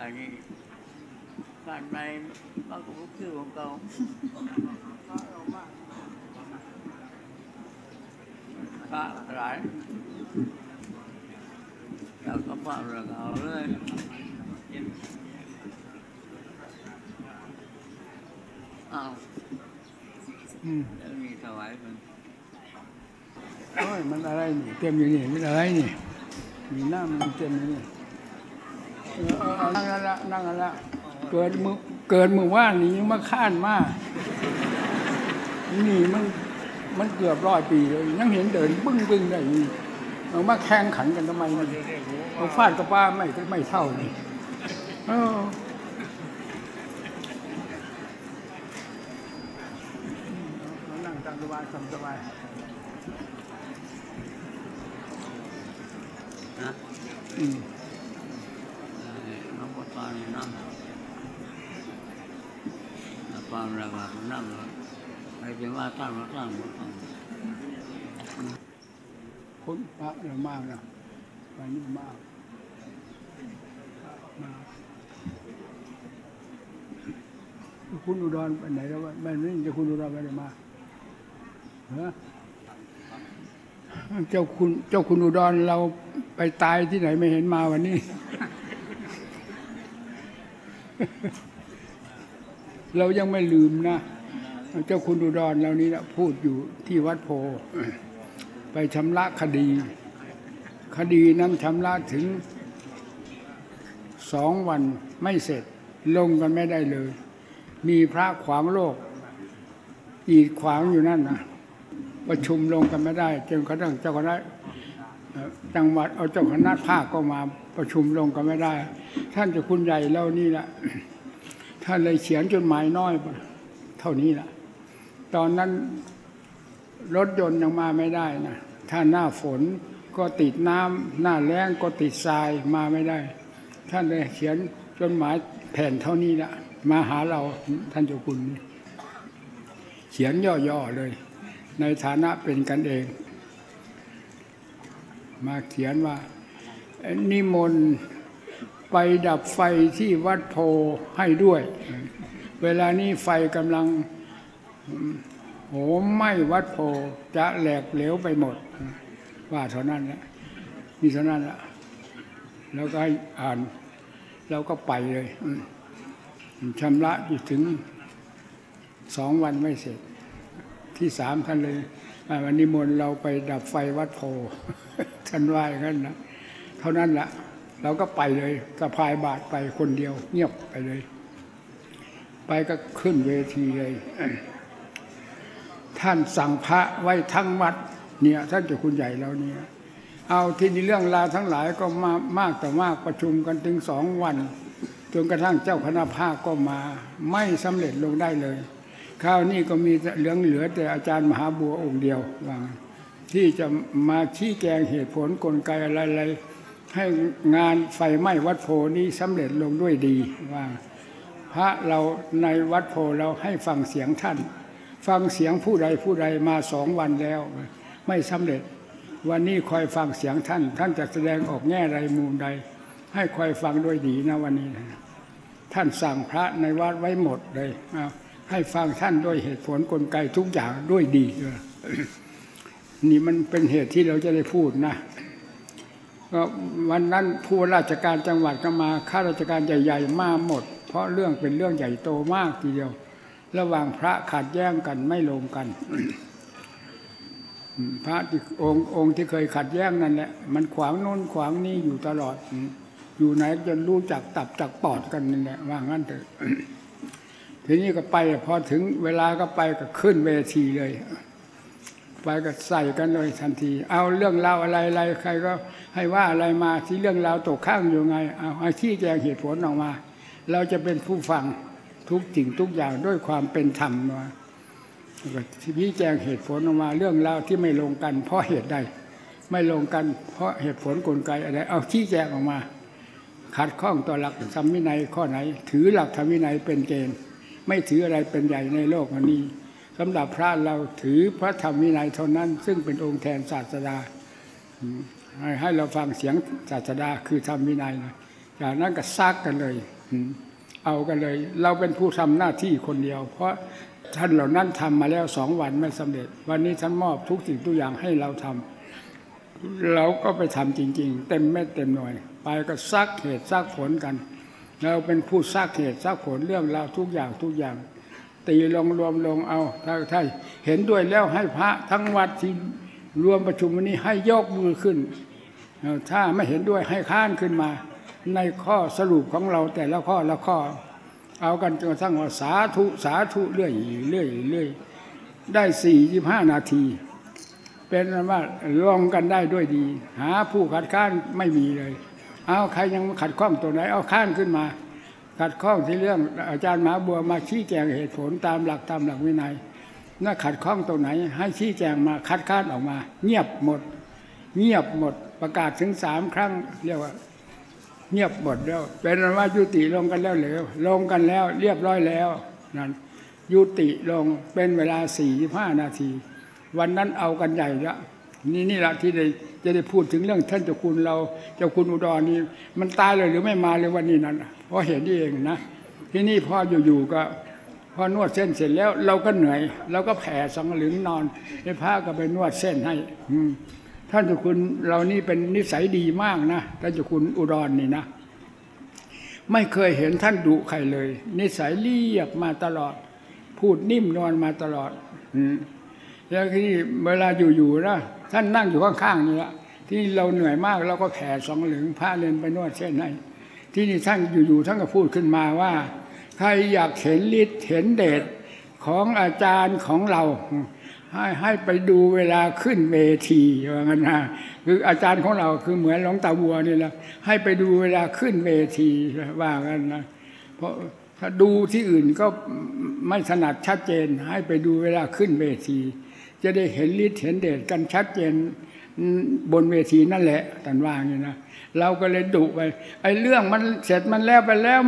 อันนี้การในมากกว่าคือของเก่าพระหลายแล้วก็พระระเกาเลยอ้าวอืมแล้วมีถวายมันโอ้ยมันอะไรนี่เต็มอยู่นี่มันอะไรนี่มีหน้ามันเต็มอยู่นี่ นั่งกันละนั่งกันละเกิดมือเกิดมือว่านนี่ยังมาข้านมากนี่มันมันเกือบร้อยปีเลยยังเห็นเดินบึ้งบึ้งได้อยู่เอามาแข่งขันกันทำไมนี่เอาฟาดกับป้าไม่ไม่เท่านี่เออเอานั่งตามสบายตามสบายนะอืม น้องปตอนนั่ง ความระบาดนั่งเลยใครจะว่าตั้งก็ตั้งก็ตั้งคุณพระเรามากนะไปนี่มากมาคุณอุดรไปไหนแล้ววะไม่นี่จะคุณอุดรไปไหนมาฮะเจ้าคุณเจ้าคุณอุดรเราไปตายที่ไหนไม่เห็นมาวันนี้ เรายังไม่ลืมนะ เจ้าคุณอุดรเรานี้นะพูดอยู่ที่วัดโพ ไปชำระคดี คดีนั้นชำระถึงสองวันไม่เสร็จลงกันไม่ได้เลย มีพระขวางโลก อีดขวางอยู่นั่นนะประชุมลงกันไม่ได้จนกระทั่งเจ้าคณะจังหวัดเอาเจ้าคณะภาคก็มาประชุมลงกันไม่ได้ ท่านเจะคุณใหญ่เล่านี่แหละ ท่านเลยเขียนจดหมายน้อยเท่านี้ละตอนนั้นรถยนต์ยังมาไม่ได้นะถ้าหน้าฝนก็ติดน้ำหน้าแล้งก็ติดทรายมาไม่ได้ ท่านเลยเขียนจดหมายแผ่นเท่านี้ละมาหาเราท่านเจ้าคุณนี่เขียนย่อๆเลย ในฐานะเป็นกันเอง มาเขียนว่านิมนต์ ไปดับไฟที่วัดโพให้ด้วย เวลานี้ไฟกำลังโหมไหม้วัดโพจะแหลกเหลวไปหมด ว่าเท่านั้นแหละมีเท่านั้นละแล้วก็ให้อ่านแล้วก็ไปเลยชำระอยู่ถึงสองวันไม่เสร็จ ที่สามท่านเลยอันนี้มนเราไปดับไฟวัดโพท่านว่าอย่างนั้นนะเท่านั้นแหละ เราก็ไปเลยสะพายบาทไปคนเดียว เงียบไปเลย ไปก็ขึ้นเวทีเลย ท่านสั่งพระไว้ทั้งวัด เนี่ยท่านเจ้าคุณใหญ่เราเนี่ย เอาที่นี่เรื่องราวทั้งหลายก็มามากแต่มากประชุมกันถึงสองวันจนกระทั่งเจ้าคณะภาคก็มาไม่สำเร็จลงได้เลยคราวนี้ก็มีเหลืองเหลือแต่อาจารย์มหาบัวองค์เดียวว่าที่จะมาชี้แจงเหตุผลกลไกอะไรๆ ให้งานไฟไหม้วัดโพนี้สำเร็จลงด้วยดีว่า พระเราในวัดโพเราให้ฟังเสียงท่าน ฟังเสียงผู้ใดผู้ใดมาสองวันแล้ว ไม่สำเร็จ วันนี้คอยฟังเสียงท่าน ท่านจะแสดงออกแง่ใดมุมใด ให้คอยฟังด้วยดีนะวันนี้นะท่านสั่งพระในวัดไว้หมดเลยเอาให้ฟังท่านด้วยเหตุผลกลไกทุกอย่างด้วยดีนี่มันเป็นเหตุที่เราจะได้พูดนะ ก็วันนั้นผู้ราชการจังหวัดก็มาข้าราชการใหญ่ ๆ มาหมด เพราะเรื่องเป็นเรื่องใหญ่โตมากทีเดียว ระหว่างพระขัดแย้งกันไม่ลงกัน พระองค์องค์ที่เคยขัดแย้งนั่นแหละมันขวางโน้นขวางนี่อยู่ตลอด อยู่ไหนจนรู้จักตับจักปอดกันนั่นแหละว่างั้นเถอะทีนี้ก็ไปพอถึงเวลาก็ไปก็ขึ้นเวทีเลย ไปก็ใส่กันเลยทันที เอาเรื่องราวอะไรอะไรใครก็ให้ว่าอะไรมาที่เรื่องราวตกข้างอยู่ไง เอาให้ชี้แจงเหตุผลออกมา เราจะเป็นผู้ฟังทุกสิ่งทุกอย่างด้วยความเป็นธรรมมาชี้แจงเหตุผลออกมา เรื่องราวที่ไม่ลงกัน เพราะเหตุใด ไม่ลงกัน เพราะเหตุผลกลไกอะไร เอาชี้แจงออกมา ขัดข้องต่อหลักธรรมวินัยข้อไหน ถือหลักธรรมวินัยเป็นเกณฑ์ ไม่ถืออะไรเป็นใหญ่ในโลกนี้ สำหรับพระเราถือพระธรรมวินัยเท่านั้น ซึ่งเป็นองค์แทนศาสดา ให้เราฟังเสียงศาสดาคือธรรมวินัยนะจากนั้นก็ซักกันเลย เอากันเลย เราเป็นผู้ทำหน้าที่คนเดียว เพราะท่านเหล่านั้นทำมาแล้วสองวันไม่สำเร็จ วันนี้ท่านมอบทุกสิ่งทุกอย่างให้เราทำเราก็ไปทำจริง ๆ เต็มเม็ดเต็มหน่วย ไปก็ซักเหตุซักผลกัน เราเป็นผู้ซักเหตุซักผลเรื่องราวทุกอย่างทุกอย่าง ตีลงรวมลงเอาถ้าถ้าเห็นด้วยแล้วให้พระทั้งวัดที่รวมประชุมวันนี้ให้ยกมือขึ้น ถ้าไม่เห็นด้วยให้ค้านขึ้นมา ในข้อสรุปของเราแต่ละข้อละข้อ เอากันจนกระทั่งว่าสาธุสาธุเรื่อยเรื่อยเรื่อยได้สี่สิบห้านาที เป็นว่าลองกันได้ด้วยดี หาผู้ขัดข้านไม่มีเลย เอาใครยังขัดข้องตัวไหน เอาข้านขึ้นมา ขัดข้องที่เรื่องอาจารย์หมาบัวมาชี้แจงเหตุผลตามหลักตามหลักวินัยน่าขัดข้องตรงไหน ให้ชี้แจงมาคัดค้านออกมา เงียบหมด เงียบหมดประกาศถึงสามครั้งเรียกว่า เงียบหมดแล้วเป็นอันว่ายุติลงกันแล้วเหลวลงกันแล้ว เรียบร้อยแล้วนั่นยุติลงเป็นเวลาสี่ห้านาที วันนั้นเอากันใหญ่ละ นี่นี่แหละที่ได้จะได้พูดถึงเรื่องท่านเจ้าคุณเราเจ้าคุณอุดรนี่มันตายเลยหรือไม่มาเลยวันนี้นั้นเพราะเห็นนี่เองนะที่นี่พออยู่ๆก็พอนวดเส้นเสร็จแล้ว เราก็เหนื่อยเราก็แผ่สังหลึงนอนไอ้พระก็ไปนวดเส้นให้ อืท่านเจ้าคุณเรานี่เป็นนิสัยดีมากนะท่านเจ้าคุณอุดรนี่นะไม่เคยเห็นท่านดุใครเลย นิสัยเรียบมาตลอด พูดนิ่มนวลมาตลอด อืแล้วที่เวลาอยู่ๆนะ ท่านนั่งอยู่ข้างๆนี่ละที่เราเหนื่อยมากเราก็แผ่สองหลึงพระเรียนไปนวดเส้นให้ที่นี่ท่านอยู่ๆท่านก็พูดขึ้นมาว่า ใครอยากเห็นฤทธิ์เห็นเดชของอาจารย์ของเราให้ให้ไปดูเวลาขึ้นเวทีว่างั้นนะคืออาจารย์ของเราคือเหมือนหลวงตาบัวนี่แหละให้ไปดูเวลาขึ้นเวทีว่างั้นนะเพราะถ้าดูที่อื่นก็ไม่ถนัดชัดเจน ให้ไปดูเวลาขึ้นเวที จะได้เห็นฤทธิ์เห็นเดชกันชัดเจนบนเวทีนั่นแหละท่านว่าอย่างนี้นะเราก็เลยดุไปไอ้เรื่องมันเสร็จมันแล้วไปแล้ว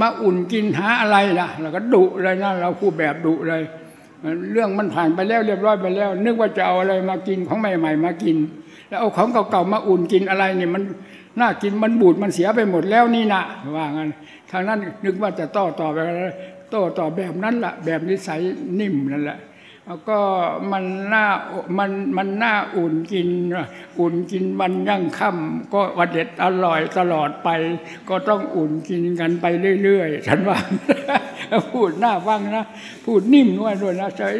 มาอุ่นกินหาอะไรล่ะเราก็ดุเลยนะเราพูดแบบดุเลย เรื่องมันผ่านไปแล้วเรียบร้อยไปแล้ว นึกว่าจะเอาอะไรมากินของใหม่ ๆ มากิน แล้วเอาของเก่าๆมาอุ่นกินอะไรเนี่ยมันน่ากินมันบูดมันเสียไปหมดแล้วนี่นะว่างั้นทางนั้นนึกว่าจะต่อต่อไปโต้ต่อแบบนั้นละแบบนิสัยนิ่มนั่นแหละ ก็มันหน่ามันมันหน่าอุ่นกิน อุ่นกินมันยั่งค่ำก็วันเด็ดอร่อยตลอดไป ก็ต้องอุ่นกินกันไปเรื่อยๆฉันว่าพูดหน่าฟังนะพูดนิ่มด้วยด้วยนะใช่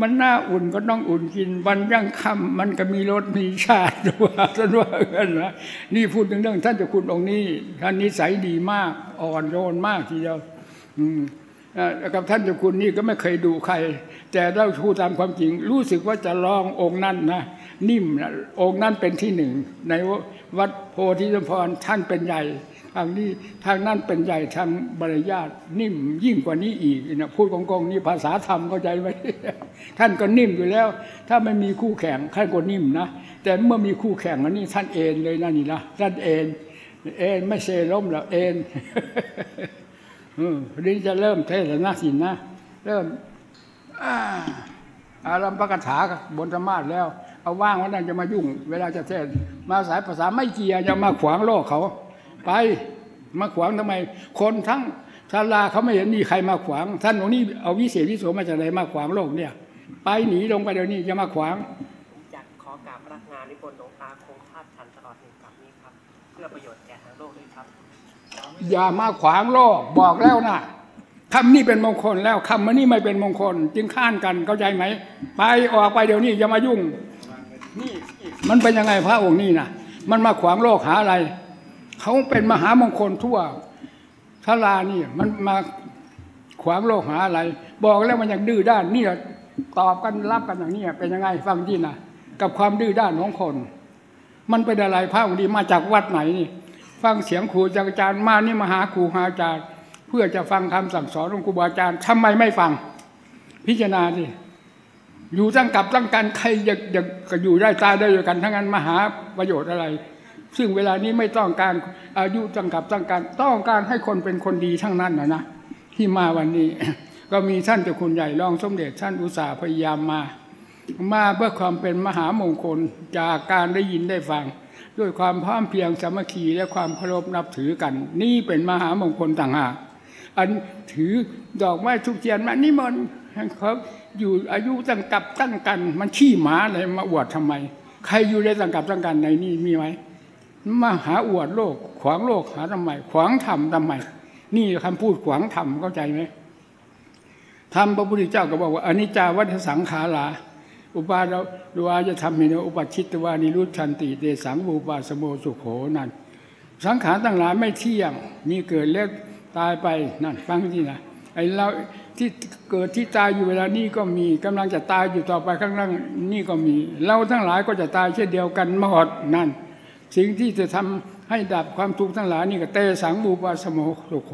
มันหน่าอุ่นก็ต้องอุ่นกินวันยั่งค่ำมันก็มีรสมีชาติด้วยท่านว่ากันนะนี่พูดถึงเรื่องท่านเจ้าคุณองค์นี้ท่านนิสัยดีมากอ่อนโยนมากทีเดียว อืม กับท่านเจ้าคุณนี่ก็ไม่เคยดูใคร แต่เราพูดตามความจริง รู้สึกว่าจะลององค์นั้นนะนิ่มนะองค์นั้นเป็นที่หนึ่ง ในวัดโพธิสมพรท่านเป็นใหญ่ทางนี้ทางนั้นเป็นใหญ่ทางบริยาทนิ่มยิ่งกว่านี้อีกนะพูดกองๆนี่ภาษาธรรมเข้าใจไหมท่านก็นิ่มอยู่แล้ว ถ้าไม่มีคู่แข่งท่านก็นิ่มนะแต่เมื่อมีคู่แข่งอันนี้ท่านเอ็นเลยนะนี่นะท่านเอ็นเอ็นไม่เซล้มหรอกเอ็น วันนี้จะเริ่มเทศนาสินนะเริ่มอาอารัมปกถาบนธรรมาสแล้ว เอาว่างวันนั้นจะมายุ่ง เวลาจะเทศมาสายภาษาไม่เกียร์จะมาขวางโลกเขา ไปมาขวางทำไม คนทั้งชาลาเขาไม่เห็นมีใครมาขวาง ท่านองค์นี้เอาวิเศษวิโสมาจากไหนมาขวางโลกเนี่ย ไปหนีลงไปเดี๋ยวนี้จะมาขวางจัดขอกราบพนักงานนิพนธ์หลวงตาคงคาดชันตลอดหนึ่งกลับนี้ครับ เพื่อประโยชน์ อย่ามาขวางโลกบอกแล้วนะคำนี้เป็นมงคลแล้วคำนี้ไม่เป็นมงคล จึงข้านกันเข้าใจไหมไปออกไปเดี๋ยวนี้อย่ามายุ่งนี่มันเป็นยังไงพระองค์นี่นะมันมาขวางโลกหาอะไรเขาเป็นมหามงคลทั่วทลานี่มันมาขวางโลกหาอะไร บอกแล้วมันยังดื้อด้านนี่ตอบกันรับกันอย่างนี้เป็นยังไงฟังที่นะกับความดื้อด้านของคน มันเป็นอะไรพระองค์ดีมาจากวัดไหนนี่ ฟังเสียงครูจากอาจารย์มานี่มาหาครูหาอาจารย์ เพื่อจะฟังคำสั่งสอนของครูบาอาจารย์ทำไมไม่ฟัง พิจารณาดิอยู่ตั้งกับตั้งกันใครอยากอยากอยู่ได้ตายได้ด้วยกันทั้งนั้นมาหาประโยชน์อะไร ซึ่งเวลานี้ไม่ต้องการอายุตั้งกับตั้งกันต้องการให้คนเป็นคนดีทั้งนั้นนะนะที่มาวันนี้ ก็มีท่านเจ้าคุณใหญ่รองสมเด็จท่านอุตสาห์พยายามมา มาเพื่อความเป็นมหามงคลจากการได้ยินได้ฟัง ด้วยความพร้อมเพียงสามัคคีและความเคารพนับถือกัน นี่เป็นมหามงคลต่างหากอันถือดอกไม้ทุกเทียนมานี่มันเขาอยู่อายุตั้งกับตั้งกัน มันขี้หมาอะไรมาอวดทำไม ใครอยู่ในตั้งกับตั้งกันในนี่มีไหมมาหาอวดโลก ขวางโลกหาทำไม ขวางธรรมทำไม นี่คำพูดขวางธรรมเข้าใจไหมธรรมพระพุทธเจ้าก็บอกว่าอนิจจาวัฏสังขารา อุปาเราดูอาจะทำเมนอุปชิตวานิรุชันติเตสังบูปาสโมสุโขนั่นสังขารตั้งหลายไม่เที่ยงมีเกิดแล้วตายไปนั่นฟังที่นะไอเราที่เกิดที่ตายอยู่เวลานี้ก็มีกำลังจะตายอยู่ต่อไปข้างล่างนี่ก็มี เราทั้งหลายก็จะตายเช่นเดียวกันหมดนั่น สิ่งที่จะทำให้ดับความทุกข์ทั้งหลายนี่ก็เตสังบูปาสโมสุโข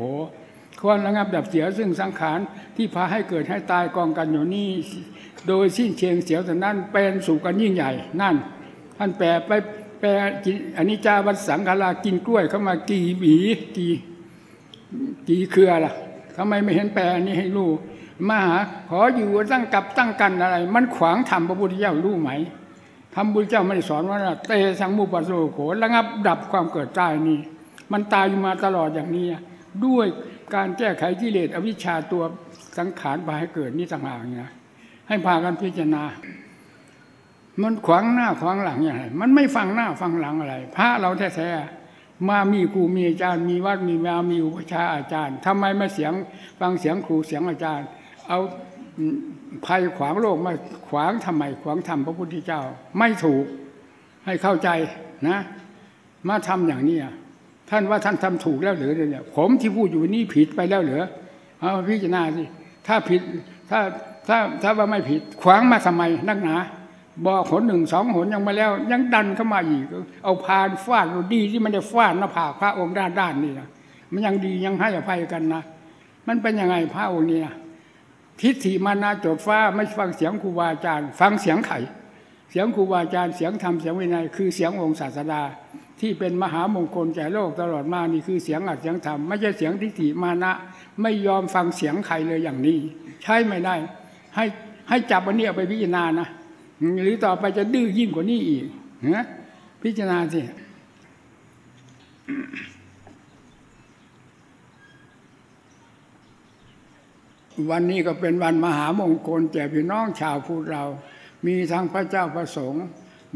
ควรระงับดับเสียซึ่งสังขารที่พาให้เกิดให้ตายกองกันอยู่นี่ โดยสิ้นเชิงเสียวแต่นั้นเป็นสู่กันยิ่งใหญ่ นั่น ท่านแปลไปแปลกินอันนี้จาวัดสังขารากินกล้วยเข้ามากี่หวีกี่กี่เครือล่ะทำไมไม่เห็นแปลอันนี้ให้รู้มาหาขออยู่ตั้งกับตั้งกันอะไร มันขวางธรรมพระพุทธเจ้ารู้ไหมธรรมพุทธเจ้าไม่ได้สอนว่าเตสังมุปัสโสโขระงับดับความเกิดตายนี่มันตายอยู่มาตลอดอย่างนี้ ด้วยการแก้ไขกิเลสอวิชชาตัวสังขารพาให้เกิดนี่ต่างหากนะ ให้พากันพิจารณา มันขวางหน้าขวางหลังอย่างไรมันไม่ฟังหน้าฟังหลังอะไร พระเราแท้ๆมามีครูมีอาจารย์ มีวัดมีแมวมีอุปชาอาจารย์ทำไมมาเสียงฟังเสียงครูเสียงอาจารย์ เอาภัยขวางโลกมาขวางทำไมขวางธรรมพระพุทธเจ้า ไม่ถูกให้เข้าใจนะ มาทำอย่างนี้ท่านว่าท่านทำถูกแล้วหรือเนี่ยผมที่พูดอยู่นี่ผิดไปแล้วเหรือเอาพิจารณาสิถ้าผิดถ้า ถ้าถ้าว่าไม่ผิด ขวางมาทำไมนักหนาบอกหนหนึ่งสองหนยังมาแล้ว ยังดันเข้ามาอีก เอาพานฟาดดีที่มันได้ฟาดหน้าผากพระองค์ด้านด้านนี่นะมันยังดียังให้อภัยกันนะมันเป็นยังไงพระองค์เนี้นะทิฏฐิมานาโจดฟ้าไม่ฟังเสียงครูบาอาจารย์ ฟังเสียงไข่เสียงครูบาอาจารย์เสียงธรรมเสียงวินัยคือเสียงองค์ศาสดา ที่เป็นมหามงคลแก่โลกตลอดมานี่คือเสียงอัดเสียงธรรมไม่ใช่เสียงทิฏฐิมานะ ไม่ยอมฟังเสียงใครเลยอย่างนี้ ใช่ไม่ได้ ให้ให้จับอันนี้เอาไปพิจารณานะหรือต่อไปจะดื้อยิ่งกว่านี้อีกนะพิจารณาสิวันนี้ก็เป็นวันมหามงคลแก่พี่น้องชาวพุทธเรา มีทั้งพระเจ้าประสงค์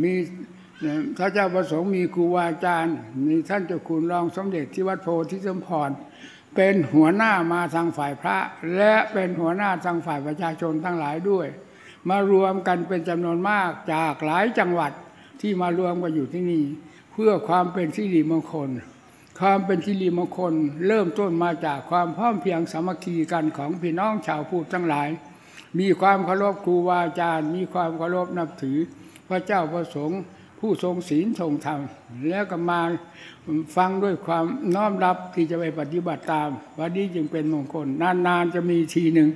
มีพระเจ้าประสงค์มีครูบาอาจารย์มีท่านเจ้าคุณรองสมเด็จที่วัดโพธิสมพร เป็นหัวหน้ามาทางฝ่ายพระ และเป็นหัวหน้าทางฝ่ายประชาชนทั้งหลายด้วย มารวมกันเป็นจำนวนมากจากหลายจังหวัดที่มารวมกันอยู่ที่นี่ เพื่อความเป็นสิริมงคล ความเป็นสิริมงคล เริ่มต้นมาจากความพร้อมเพียงสามัคคีกันของพี่น้องชาวพุทธทั้งหลาย มีความเคารพครูบาอาจารย์ มีความเคารพนับถือพระเจ้าประสงค์ ผู้ทรงศีลทรงธรรม แล้วก็มาฟังด้วยความน้อมรับที่จะไปปฏิบัติตามวันนี้จึงเป็นมงคล นานๆจะมีทีหนึ่ง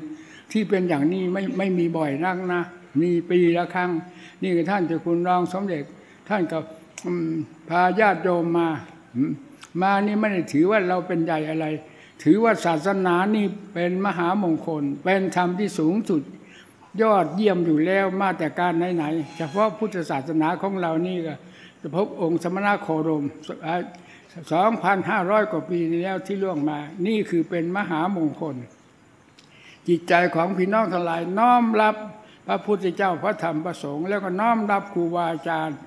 ที่เป็นอย่างนี้ไม่ไม่มีบ่อยนักนะ มีปีละครั้ง นี่คือท่านเจ้าคุณรองสมเด็จ ท่านกับพาญาติโยมมา มานี่ไม่ได้ถือว่าเราเป็นใหญ่อะไร ถือว่าศาสนานี่เป็นมหามงคล เป็นธรรมที่สูงสุด ยอดเยี่ยมอยู่แล้วมาแต่การไหนๆเฉพาะพุทธศาสนาของเรานี่ก็จะพบองค์สมณะโคดมสองพันห้าร้อยกว่าปีแล้วที่ล่วงมา นี่คือเป็นมหามงคล จิตใจของพี่น้องทั้งหลายน้อมรับพระพุทธเจ้าพระธรรมพระสงฆ์แล้วก็น้อมรับครูบาอาจารย์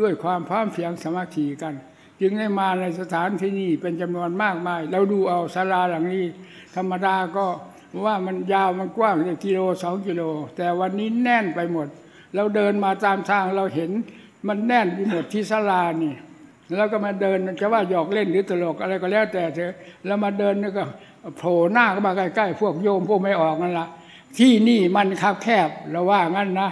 ด้วยความพร้อมเพียงสมัคคีกัน จึงได้มาในสถานที่นี้เป็นจำนวนมากมาย เราดูเอาศาลาหลังนี้ ธรรมดาก็ ว่ามันยาวมันกว้างกิโลสองกิโล แต่วันนี้แน่นไปหมด เราเดินมาตามทางเราเห็นมันแน่นไปหมดที่ศาลานี่ แล้วก็มาเดินจะว่าหยอกเล่นหรือตลกอะไรก็แล้วแต่เถอะแล้วมาเดินนี่ก็โผล่หน้าก็มาใกล้ๆพวกโยมพวกไม่ออกนั่นละที่นี่มันคับแคบเราว่างั้นนะ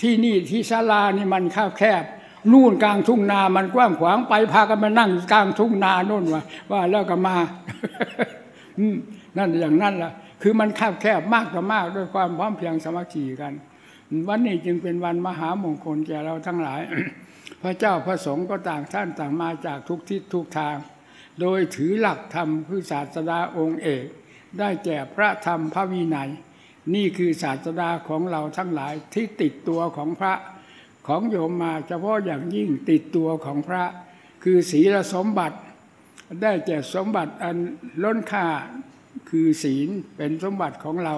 ที่นี่ที่ศาลานี่มันคับแคบนู่นกลางทุ่งนา มันกว้างขวางไปพากันมานั่งกลางทุ่งนาโน่นว่าว่าแล้วก็มานั่นอย่างนั้นล่ะ คือมันคับแคบมากต่อมากด้วยความพร้อมเพียงสมัคคีกัน วันนี้จึงเป็นวันมหามงคลแก่เราทั้งหลาย พระเจ้าพระสงฆ์ก็ต่างท่านต่างมาจากทุกทิศทุกทาง โดยถือหลักธรรมคือศาสดาองค์เอก ได้แก่พระธรรมพระวินัย นี่คือศาสดาของเราทั้งหลายที่ติดตัวของพระของโยมมาเฉพาะอย่างยิ่งติดตัวของพระ คือศีลสมบัติ ได้แก่สมบัติอันล้นค่า คือศีลเป็นสมบัติของเรา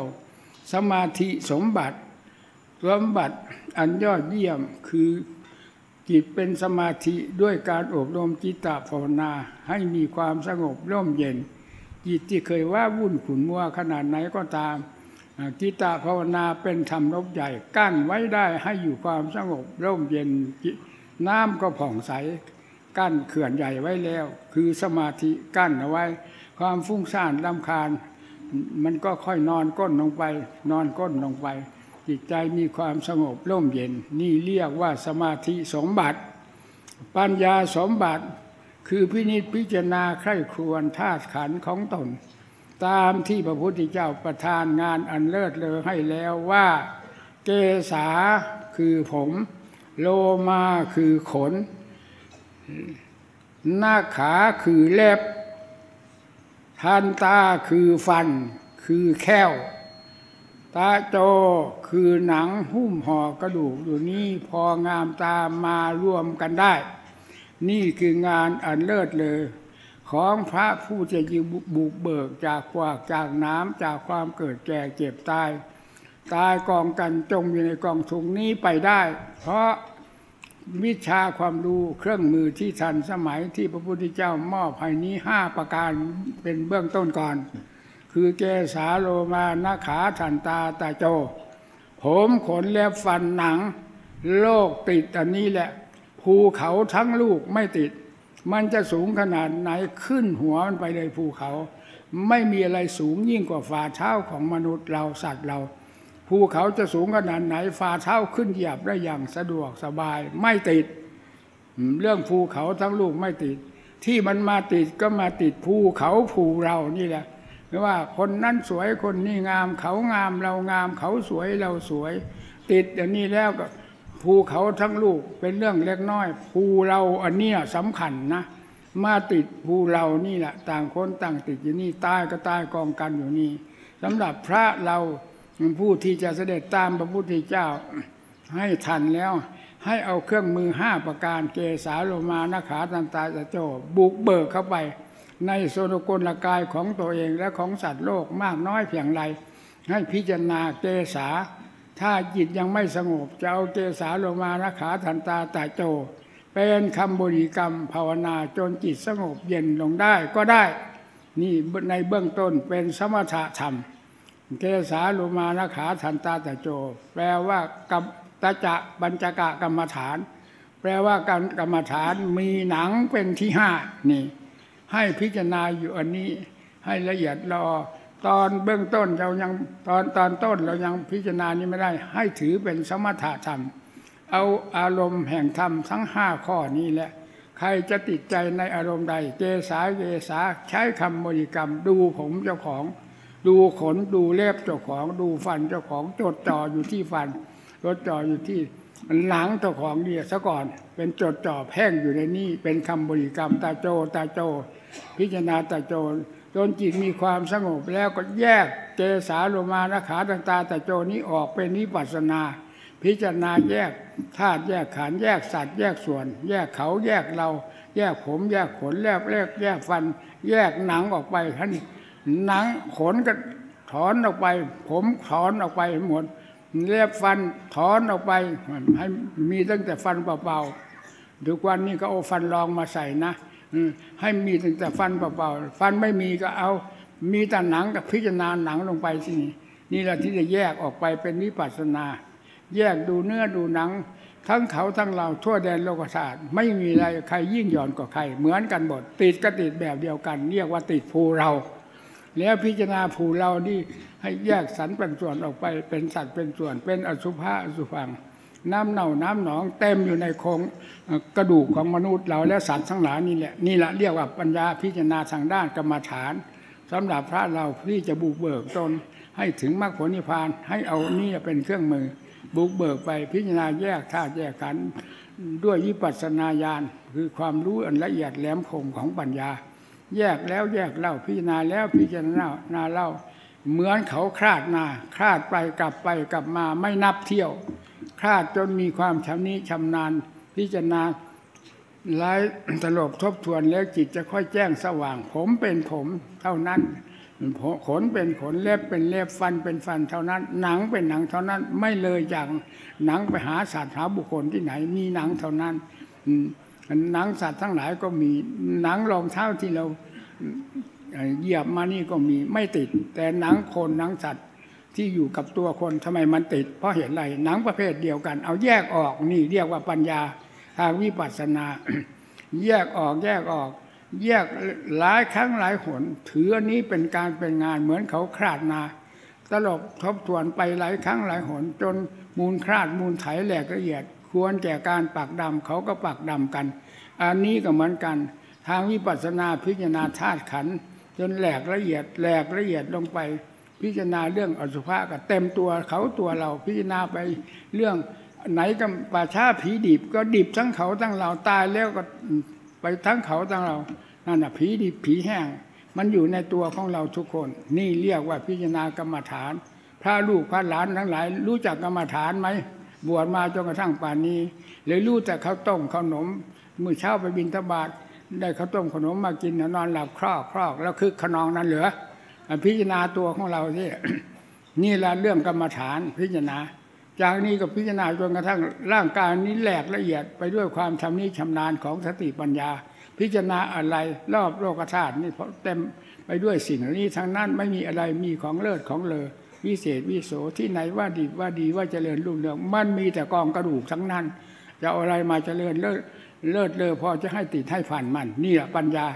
สมาธิสมบัติสมบัติอันยอดเยี่ยมคือจิตเป็นสมาธิด้วยการอบรมจิตตภาวนาให้มีความสงบร่มเย็น จิตที่เคยว่าวุ่นขุนมัวขนาดไหนก็ตามอ่าจิตตภาวนาเป็นธรรมนบใหญ่กั้นไว้ได้ให้อยู่ความสงบร่มเย็นน้ำก็ผ่องใสกั้นเขื่อนใหญ่ไว้แล้ว คือสมาธิกั้นเอาไว้ ความฟุ้งซ่านลำคาญ มันก็ค่อยนอนก้นลงไป นอนก้นลงไป จิตใจมีความสงบร่มเย็น นี่เรียกว่าสมาธิสมบัติ ปัญญาสมบัติ คือพินิจพิจารณาใคร่ครวญธาตุขันธ์ของตน ตามที่พระพุทธเจ้าประทานงานอันเลิศเลอให้แล้วว่าเกษาคือผม โลมาคือขน หน้าขาคือเล็บ ทันตาคือฟัน คือแข้ว ตาโจคือหนังหุ้มห่อกระดูกอยู่นี่พองามตามมารวมกันได้ นี่คืองานอันเลิศเลย ของพระผู้จะยิบุกเบิกจากควากจากน้ำจากความเกิดแก่เจ็บตาย ตายกองกันจมอยู่ในกองทุงนี้ไปได้ เพราะ วิชาความรู้เครื่องมือที่ทันสมัยที่พระพุทธเจ้ามอบให้นี้ห้าประการเป็นเบื้องต้นก่อน คือเกสาโลมานาขาทันตาตาโจ ผมขนเล็บฟันหนัง โลกติดอันนี้แหละ ภูเขาทั้งลูกไม่ติด มันจะสูงขนาดไหนขึ้นหัวมันไปเลยภูเขา ไม่มีอะไรสูงยิ่งกว่าฝ่าเท้าของมนุษย์เราสัตว์เรา ภูเขาจะสูงขนาดไหนฝ่าเท้าขึ้นเหยียบได้อย่างสะดวกสบายไม่ติด เรื่องภูเขาทั้งลูกไม่ติด ที่มันมาติดก็มาติดภูเขาภูเรานี่แหละไม่ว่าคนนั้นสวยคนนี้งาม เขางามเรางาม เขาสวยเราสวย ติดอย่างนี้แล้วก็ภูเขาทั้งลูกเป็นเรื่องเล็กน้อย ภูเราอันเนี้ยสำคัญนะ มาติดภูเรานี่แหละ ต่างคนต่างติดอยู่นี่ตายก็ตายกองกันอยู่นี่สำหรับพระเรา ผู้ที่จะเสด็จตามพระพุทธเจ้าให้ทันแล้ว ให้เอาเครื่องมือห้าประการเกสาโลมานาขาตันตาจะโจบุกเบิกเข้าไป ในโซนกลกายของตัวเองและของสัตว์โลกมากน้อยเพียงไร ให้พิจารณาเกสา ถ้าจิตยังไม่สงบจะเอาเกสาโลมานาขาทันตาตาโจ เป็นคำบริกรรมภาวนาจนจิตสงบเย็นลงได้ก็ได้ นี่ในเบื้องต้นเป็นสมถะธรรม เกสาโลมานาขาทันตาตะโจ แปลว่ากับตะจะบัญจกะกรรมฐาน แปลว่าการกรรมฐานมีหนังเป็นที่ห้านี่ ให้พิจารณาอยู่อันนี้ ให้ละเอียดรอตอนเบื้องต้นเรายังตอนตอนต้นเรายังพิจารณานี้ไม่ได้ ให้ถือเป็นสมถะธรรม เอาอารมณ์แห่งธรรมทั้งห้าข้อนี้แหละ ใครจะติดใจในอารมณ์ใดเกสาเกสาใช้คำบริกรรมดูผมเจ้าของ ดูขนดูเล็บเจ้าของดูฟันเจ้าของจดจ่ออยู่ที่ฟันจดจ่ออยู่ที่หลังเจ้าของเนี่ยซะก่อน เป็นจดจ่อแพ่งอยู่ในนี้เป็นคำบริกรรมตาโจตาโจ พิจารณาตาโจจนจิตมีความสงบแล้วก็แยกเกสาโลมานาขาตังตาตาโจนี้ออกเป็นนิพพานา พิจารณาแยกธาตุแยกขันแยกสัตว์แยกส่วน แยกเขาแยกเรา แยกผม แยกขนแยกแยกแยกฟัน แยกหนังออกไปท่านี้ หนังขนก็ถอนออกไป ผมถอนออกไปหมดเล็บฟันถอนออกไปให้มีตั้งแต่ฟันเปล่าๆทุกวันนี้ก็เอาฟันรองมาใส่นะให้มีตั้งแต่ฟันเปล่าๆฟันไม่มีก็เอา มีแต่หนังกับพิจารณาหนังลงไปสินี่นี่แหละที่จะแยกออกไปเป็นวิปัสสนา แยกดูเนื้อดูหนัง ทั้งเขาทั้งเราทั่วแดนโลกศาสตร์ไม่มีอะไรใครยิ่งหย่อนกว่าใคร เหมือนกันหมดติดก็ติดแบบเดียวกัน เรียกว่าติดภูเรา แล้วพิจารณาภูเรานี่ให้แยกสรรเป็นส่วนออกไป เป็นสัตว์เป็นส่วน เป็นอสุภะอสุพัง น้ำเน่าน้ำหนองเต็มอยู่ในโครงกระดูกของมนุษย์เราและสัตว์ทั้งหลายนี่แหละนี่แหละเรียกว่าปัญญาพิจารณาทางด้านกรรมฐานสำหรับพระเราที่จะบุกเบิกตนให้ถึงมรรคผลนิพพานให้เอานี่เป็นเครื่องมือ บุกเบิกไปพิจารณาแยกธาตุแยกขันธ์ด้วยวิปัสสนาญาณคือความรู้อันละเอียดแหลมคมของปัญญา แยกแล้วแยกเล่าพิจารณาแล้วพิจารณานาเล่า เหมือนเขาคลาดนาคลาดไปกลับไปกลับมาไม่นับเที่ยวคลาดจนมีความชำนิชำนาญ พิจารณาหลายตลบทบทวนแล้วจิตจะค่อยแจ้งสว่าง ผมเป็นผมเท่านั้น ขนเป็นขนเล็บเป็นเล็บฟันเป็นฟันเท่านั้น หนังเป็นหนังเท่านั้นไม่เลยจากหนังไปหาสัตว์หาบุคคลที่ไหนมีหนังเท่านั้นอื หนังสัตว์ทั้งหลายก็มีหนังรองเท้าที่เราเหยียบมานี่ก็มีไม่ติด แต่หนังคนหนังสัตว์ที่อยู่กับตัวคนทำไมมันติด เพราะเหตุไรหนังประเภทเดียวกัน เอาแยกออกนี่เรียกว่าปัญญาทางวิปัสสนา แยกออกแยกออก แยกหลายครั้งหลายหนถืออันนี้เป็นการเป็นงานเหมือนเขาคราดนาตลบทบทวนไปหลายครั้งหลายหนจนมูลคราดมูลไถแหลกละเอียด ควรแก่การปักดำเขาก็ปักดำกัน อันนี้ก็เหมือนกัน ทางวิปัสสนาพิจารณาธาตุขันจนแหลกละเอียดแหลกละเอียดลงไป พิจารณาเรื่องอสุภะก็เต็มตัวเขาตัวเราพิจารณาไปเรื่องไหนกับป่าช้าผีดิบก็ดิบทั้งเขาทั้งเราตายแล้วก็ไปทั้งเขาทั้งเรานั่นน่ะผีดิบผีแห้ง มันอยู่ในตัวของเราทุกคน นี่เรียกว่าพิจารณากรรมฐาน พระลูกพระหลานทั้งหลาย รู้จักกรรมฐานไหม บวชมาจนกระทั่งป่านนี้เลยรู้แต่ข้าวต้มขนมมื้อเช้าไปบินทบาทได้ข้าวต้มขนมมากินนอนหลับครอกครอกแล้วคือขนองนั้นเหลือพิจารณาตัวของเราที่นี่ละเรื่องกรรมฐานพิจารณา จากนี้ก็พิจารณาจนกระทั่งร่างกายนี้แหลกละเอียดไปด้วยความชำนิชำนาญของสติปัญญา พิจารณาอะไรรอบโลกธาตุนี่เต็มไปด้วยสิ่งเหล่านี้ทั้งนั้นไม่มีอะไรมีของเลิศของเลอ วิเศษวิโสที่ไหนว่าดีว่าดีว่าเจริญรุ่งเรืองมันมีแต่กองกระดูกทั้งนั้น จะเอาอะไรมาเจริญเลิศเลิศเลอพอจะให้ติดให้ผ่านมันนี่แหละปัญญา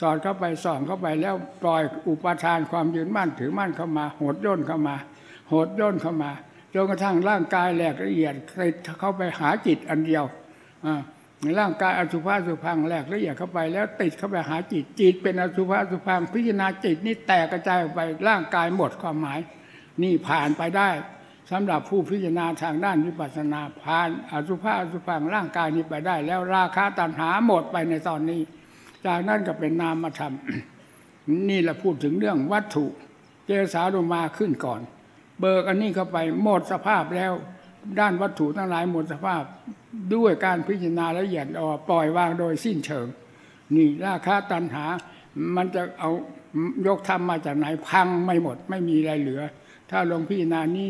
สอนเข้าไปสอนเข้าไปแล้วปล่อยอุปทานความยืนมั่นถือมั่นเข้ามาโหดย่นเข้ามา โหดย่นเข้ามาจนกระทั่งร่างกายแหลกละเอียดเข้าไปหาจิตอันเดียวร่างกายอสุภะสุพังแหลกละเอียดเข้าไปแล้วติดเข้าไปหาจิตจิตเป็นอสุภะสุพังพิจารณาจิตนี่แตกกระจายออกไปร่างกายหมดความหมาย นี่ผ่านไปได้สำหรับผู้พิจารณาทางด้านวิปัสสนาผ่านอสุภะอสุพังร่างกายนี้ไปได้ แล้วราคาตัณหาหมดไปในตอนนี้ จากนั้นก็เป็นนามธรรมนี่แหละพูดถึงเรื่องวัตถุเจสาลงมาขึ้นก่อน เบิกอันนี้เข้าไปหมดสภาพแล้ว ด้านวัตถุทั้งหลายหมดสภาพด้วยการพิจารณาละเอียดออปล่อยวางโดยสิ้นเชิง นี่ราคาตัณหา มันจะเอายกธรรมมาจากไหนพังไม่หมดไม่มีอะไรเหลือ ถ้าลงพิจารณานี้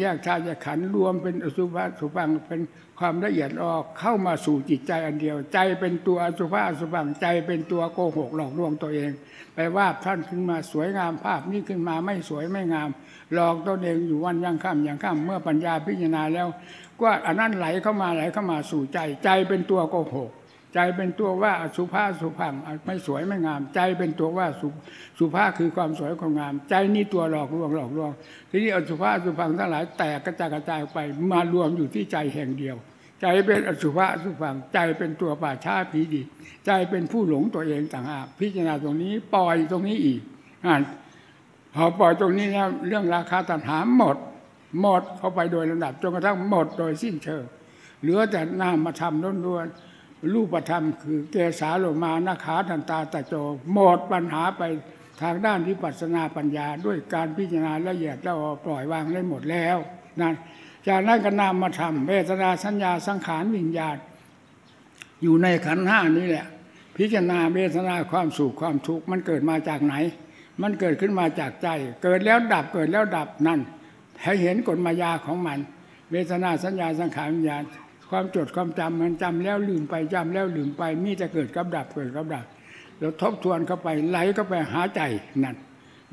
แยกชาจะขันรวมเป็นอสุภะสุพังเป็นความละเอียดออกเข้ามาสู่จิตใจอันเดียว ใจเป็นตัวอสุภะสุพังใจเป็นตัวโกหกหลอกลวงตัวเอง ไปว่าท่านขึ้นมาสวยงามภาพนี้ขึ้นมาไม่สวยไม่งาม หลอกตัวเองอยู่วันยังค่ำยังค่ำเมื่อปัญญาพิจารณาแล้ว ก็อันนั้นไหลเข้ามาไหลเข้ามาสู่ใจ ใจเป็นตัวโกหก ใจเป็นตัวว่าสุภาพสุพังไม่สวยไม่งาม ใจเป็นตัวว่าสุสุภาพคือความสวยความงาม ใจนี่ตัวหลอกลวงหลอกลวง ทีนี้อสุภาพสุพังทั้งหลายแตกกระจายกระจายไปมารวมอยู่ที่ใจแห่งเดียว ใจเป็นอสุภะสุพัง ใจเป็นตัวป่าช้าผีดิใจเป็นผู้หลงตัวเองต่างหากพิจารณาตรงนี้ปล่อยตรงนี้อีกอ่านพอปล่อยตรงนี้แล้วเรื่องราคาตัณหาหมด หมดเข้าไปโดยลำดับจนกระทั่งหมดโดยสิ้นเชิงเหลือแต่นามธรรมล้วนๆ รูปธรรม คือเกสาโลมานาขาทันตาตะโจหมดปัญหาไปทางด้านวิปัสสนาปัญญาด้วยการพิจารณาละเอียดแล้วปล่อยวางได้หมดแล้วนั่นจากนั้นก็นามธรรมเวทนาสัญญาสังขารวิญญาณอยู่ในขันห้านี้แหละ พิจารณาเวทนาความสุขความทุกข์มันเกิดมาจากไหน มันเกิดขึ้นมาจากใจ เกิดแล้วดับเกิดแล้วดับนั่นให้เห็นกฎมายาของมัน เวทนาสัญญาสังขารวิญญาณ ความจดความจำมันจำแล้วลืมไปจำแล้วลืมไปมีจะเกิดกับดับเกิดกับดับเราทบทวนเข้าไปไหลเข้าไปหาใจนั่น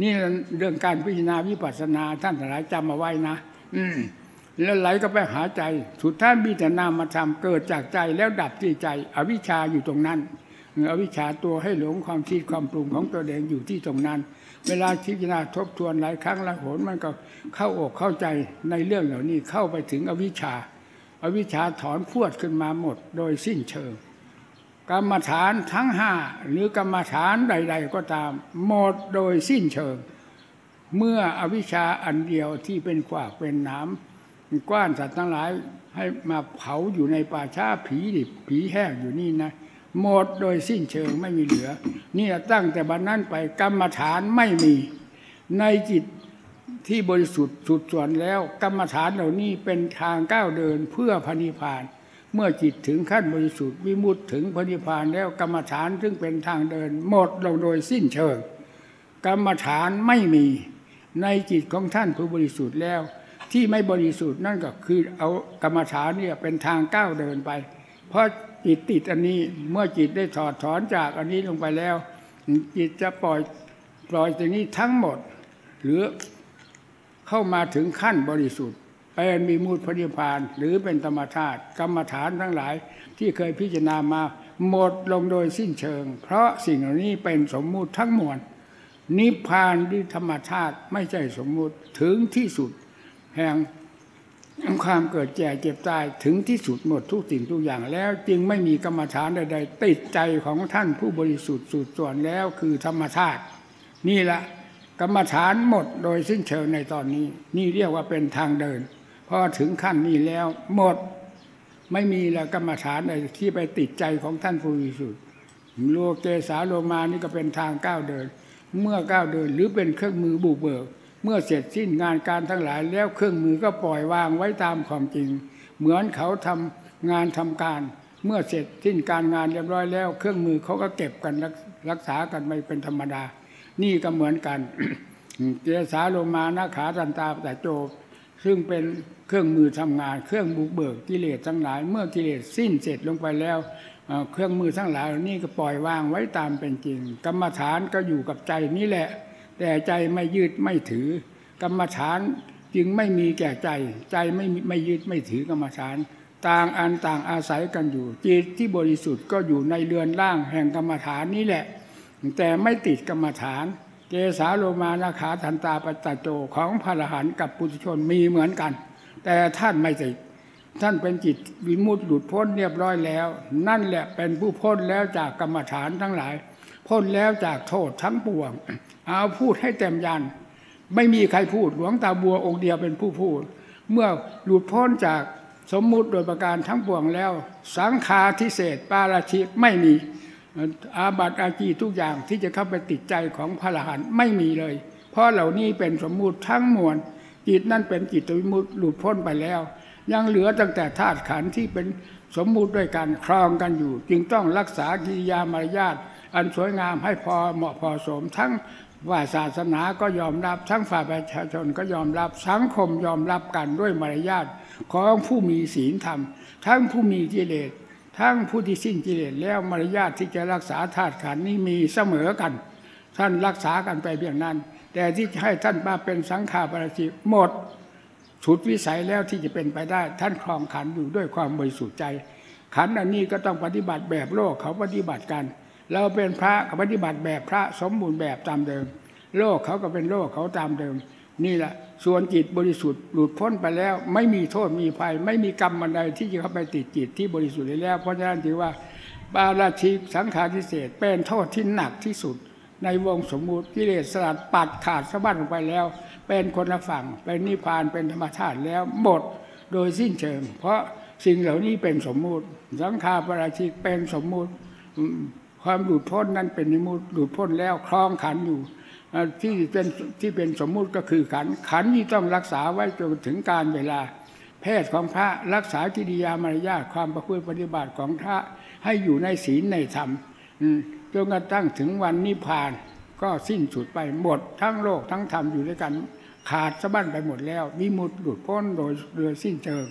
นี่เรื่องการพิจารณาวิปัสสนาท่านหลายจำมาไว้นะ อืแล้วไหลก็ไปหาใจ สุดท้ายมีแต่นามธรรมเกิดจากใจแล้วดับที่ใจ อวิชชาอยู่ตรงนั้น อวิชชาตัวให้หลงความคิดความปรุงของตัวเองอยู่ที่ตรงนั้น เวลาพิจารณาทบทวนหลายครั้งหลายหนมันก็เข้าอกเข้าใจในเรื่องเหล่านี้เข้าไปถึงอวิชชา อวิชชาถอนพวดขึ้นมาหมดโดยสิ้นเชิง กรรมฐานทั้งห้าหรือกรรมฐานใด ๆ ก็ตาม หมดโดยสิ้นเชิง เมื่ออวิชชาอันเดียวที่เป็นขวากเป็นน้ำกว้านสัตว์ทั้งหลายให้มาเผาอยู่ในป่าช้าผีดิบผีแห้งอยู่นี่นะหมดโดยสิ้นเชิงไม่มีเหลือ นี่ตั้งแต่บัดนนั้นไปกรรมฐานไม่มี ในจิต ที่บริสุทธิ์สุดส่วนแล้ว กรรมฐานเหล่านี้เป็นทางก้าวเดินเพื่อพระนิพพาน เมื่อจิตถึงขั้นบริสุทธิ์วิมุตถึงพระนิพพานแล้วกรรมฐานซึ่งเป็นทางเดิน หมดลงโดยสิ้นเชิง กรรมฐานไม่มีในจิตของท่านผู้บริสุทธิ์แล้ว ที่ไม่บริสุทธิ์นั่นก็คือเอากรรมฐานเนี่ยเป็นทางก้าวเดินไป เพราะจิตติดอันนี้เมื่อจิตได้ถอดถอนจากอันนี้ลงไปแล้ว จิตจะปล่อยปล่อยตรงนี้ทั้งหมด หรือ เข้ามาถึงขั้นบริสุทธิ์เป็นมีมูลพนิพานหรือเป็นธรรมธาตุกรรมฐานทั้งหลายที่เคยพิจารณามาหมดลงโดยสิ้นเชิง เพราะสิ่งเหล่านี้เป็นสมมุติทั้งมวลนิพพานหรือธรรมชาติไม่ใช่สมมุติถึงที่สุด แห่งความเกิดแก่เจ็บตายถึงที่สุดหมดทุกสิ่งทุกอย่างแล้ว จึงไม่มีกรรมฐานใด ๆ ติดใจของท่านผู้บริสุทธิ์สุดส่วนแล้วคือธรรมชาตินี่แหละ กรรมฐานหมดโดยสิ้นเชิงในตอนนี้ นี่เรียกว่าเป็นทางเดินพอถึงขั้นนี้แล้วหมดไม่มีแล้วกรรมฐานใดที่ไปติดใจของท่านผู้บริสุทธิ์โลเกสาโลมานี่ก็เป็นทางก้าวเดิน เมื่อก้าวเดินหรือเป็นเครื่องมือบุกเบิก เมื่อเสร็จสิ้นงานการทั้งหลายแล้วเครื่องมือก็ปล่อยวางไว้ตามความจริง เหมือนเขาทำงานทำการ เมื่อเสร็จสิ้นการงานเรียบร้อยแล้ว เครื่องมือเขาก็เก็บกันรักษากันไม่เป็นธรรมดา นี่ก็เหมือนกันเจสาโลมานาขาตันตาแต่โจซึ่งเป็นเครื่องมือทำงาน เครื่องบุกเบิกกิเลสทั้งหลาย เมื่อกิเลสสิ้นเสร็จลงไปแล้ว เครื่องมือทั้งหลายนี่ก็ปล่อยวางไว้ตามเป็นจริง กรรมฐานก็อยู่กับใจนี่แหละ แต่ใจไม่ยืดไม่ถือ กรรมฐานจึงไม่มีแก่ใจ ใจไม่ไม่ยึดไม่ถือกรรมฐาน ต่างอันต่างอาศัยกันอยู่จิตที่บริสุทธิ์ก็อยู่ในเรือนร่างแห่งกรรมฐานนี้แหละ แต่ไม่ติดกรรมฐาน เกสาโลมานาขาทันตาปตจจโจของพระอรหันต์กับปุถุชนมีเหมือนกัน แต่ท่านไม่ติดท่านเป็นจิตวิมุตติหลุดพ้นเรียบร้อยแล้ว นั่นแหละเป็นผู้พ้นแล้วจากกรรมฐานทั้งหลาย พ้นแล้วจากโทษทั้งปวง เอาพูดให้เต็มยัน ไม่มีใครพูดหลวงตาบัวองค์เดียวเป็นผู้พูด เมื่อหลุดพ้นจากสมมุติโดยประการทั้งปวงแล้ว สังฆาทิเศษปาราชิกไม่มี อาบัติอาจีทุกอย่างที่จะเข้าไปติดใจของพระอรหันต์ไม่มีเลย เพราะเหล่านี้เป็นสมมุติทั้งมวลจิตนั่นเป็นจิตวิมุตติหลุดพ้นไปแล้ว ยังเหลือตั้งแต่ธาตุขันธ์ที่เป็นสมมุติด้วยกันครองกันอยู่ จึงต้องรักษากิริยามารยาทอันสวยงามให้พอเหมาะพอสม ทั้งว่าศาสนาก็ยอมรับทั้งฝ่ายประชาชนก็ยอมรับสังคมยอมรับกันด้วยมารยาทของผู้มีศีลธรรม ทั้งผู้มีกิเลส ทั้งผู้ที่สิ้นกิเลสแล้วมารยาทที่จะรักษาธาตุขันนี้มีเสมอกัน ท่านรักษากันไปเพียงนั้น แต่ที่ให้ท่านมาเป็นสังฆาปราชิหมดสุดวิสัยแล้วที่จะเป็นไปได้ ท่านครองขันอยู่ด้วยความบริสุทธิ์ใจ ขันอันนี้ก็ต้องปฏิบัติแบบโลกเขาปฏิบัติกัน เราเป็นพระก็ปฏิบัติแบบพระสมบูรณ์แบบตามเดิม โลกเขาก็เป็นโลกเขาตามเดิม นี่แหละ ส่วนจิตบริสุทธิ์หลุดพ้นไปแล้ว ไม่มีโทษมีภัย ไม่มีกรรมอันใดที่จะเข้าไปติดจิตที่บริสุทธิ์แล้ว เพราะฉะนั้นถือว่าบาราชิกสังขารทิเศษเป็นโทษที่หนักที่สุด ในวงสมมุติกิเลสสลัดปัดขาดสะบั้นลงไปแล้ว เป็นคนละฝั่งเป็นนิพพานเป็นธรรมชาติแล้วหมดโดยสิ้นเชิง เพราะสิ่งเหล่านี้เป็นสมมุติ สังขารปราชิกเป็นสมมุติ ความหลุดพ้นนั้นเป็นนิมุติหลุดพ้นแล้วคล้องขันอยู่ ที่เป็นที่เป็นสมมุติก็คือขันขันนี้ต้องรักษาไว้จนถึงการเวลาแพทย์ของพระรักษากิริยามารยาทความประพฤติปฏิบัติของพระให้อยู่ในศีลในธรรมจนกระทั่งถึงวันนิพพาน ก็สิ้นสุดไปหมด ทั้งโลกทั้งธรรมอยู่ด้วยกัน ขาดสะบั้นไปหมดแล้ววิมุตติหลุดพ้นโดยเรือสิ้นเชิง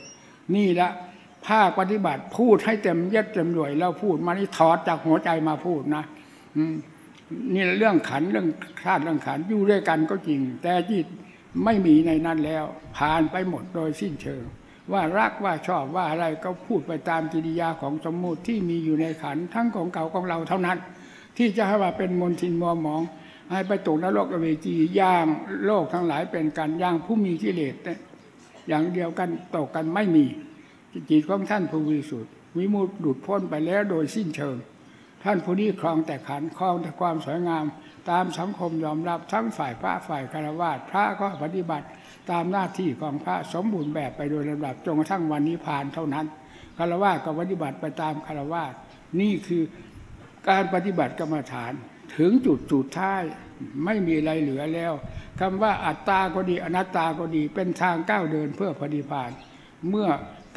นี่ละภาคปฏิบัติพูดให้เต็มเย็ดเต็มหน่วยเราพูดมานี่ถอดจากหัวใจมาพูดนะ นี่เรื่องขันเรื่องธาตุเรื่องขันอยู่ด้วยกันก็จริง แต่จิตไม่มีในนั้นแล้ว ผ่านไปหมดโดยสิ้นเชิง ว่ารักว่าชอบว่าอะไรก็พูดไปตามกิริยาของสมมุติที่มีอยู่ในขันทั้งของเก่าของเราเท่านั้น ที่จะให้ว่าเป็นมนทินมัวหมองให้ไปตกนรกอเวจีย่างโลกทั้งหลายเป็นการย่างผู้มีกิเลสอย่างเดียวกันตกกันไม่มีจิตของท่านผู้บริสุทธิ์วิมุตติหลุดพ้นไปแล้วโดยสิ้นเชิง ท่านผู้นี้ครองแต่ขันครองแต่ความสวยงาม ตามสังคมยอมรับทั้งฝ่ายพระฝ่ายคารวะพระก็ปฏิบัติตามหน้าที่ของพระสมบูรณ์แบบไปโดยลำดับจนกระทั่งวันนิพพานเท่านั้นคารวะก็ปฏิบัติไปตามคารวะนี่คือการปฏิบัติกรรมฐานถึงจุดจุดท้ายไม่มีอะไรเหลือแล้วคำว่าอัตตาก็ดีอนัตตาก็ดีเป็นทางก้าวเดินเพื่อปฏิพาน เมื่อ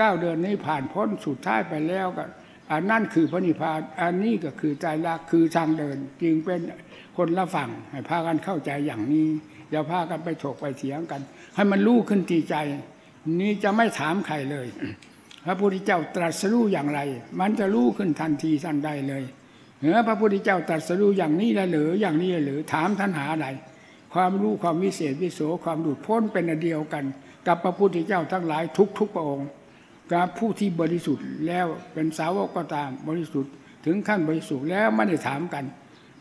ก้าวเดือนนี้ผ่านพ้นสุดท้ายไปแล้วก็ อันนั่นคือพระนิพพาน อันนี้ก็คือใจรักคือทางเดิน จึงเป็นคนละฝั่งให้พากันเข้าใจอย่างนี้อย่าพากันไปถกไปเถียงกัน ให้มันรู้ขึ้นทีใจ นี้จะไม่ถามใครเลย พระพุทธเจ้าตรัสรู้อย่างไร มันจะรู้ขึ้นทันทีทันใดเลยเออพระพุทธเจ้าตรัสรู้อย่างนี้แล้วหรืออย่างนี้หรือถามท่านหาอะไรความรู้ความวิเศษวิโสความหลุดพ้นเป็นอันเดียวกัน กับพระพุทธเจ้าทั้งหลายทุกทุกๆพระองค์ กับผู้ที่บริสุทธิ์แล้วเป็นสาวกก็ตามบริสุทธิ์ ถึงขั้นบริสุทธิ์แล้วไม่ได้ถามกัน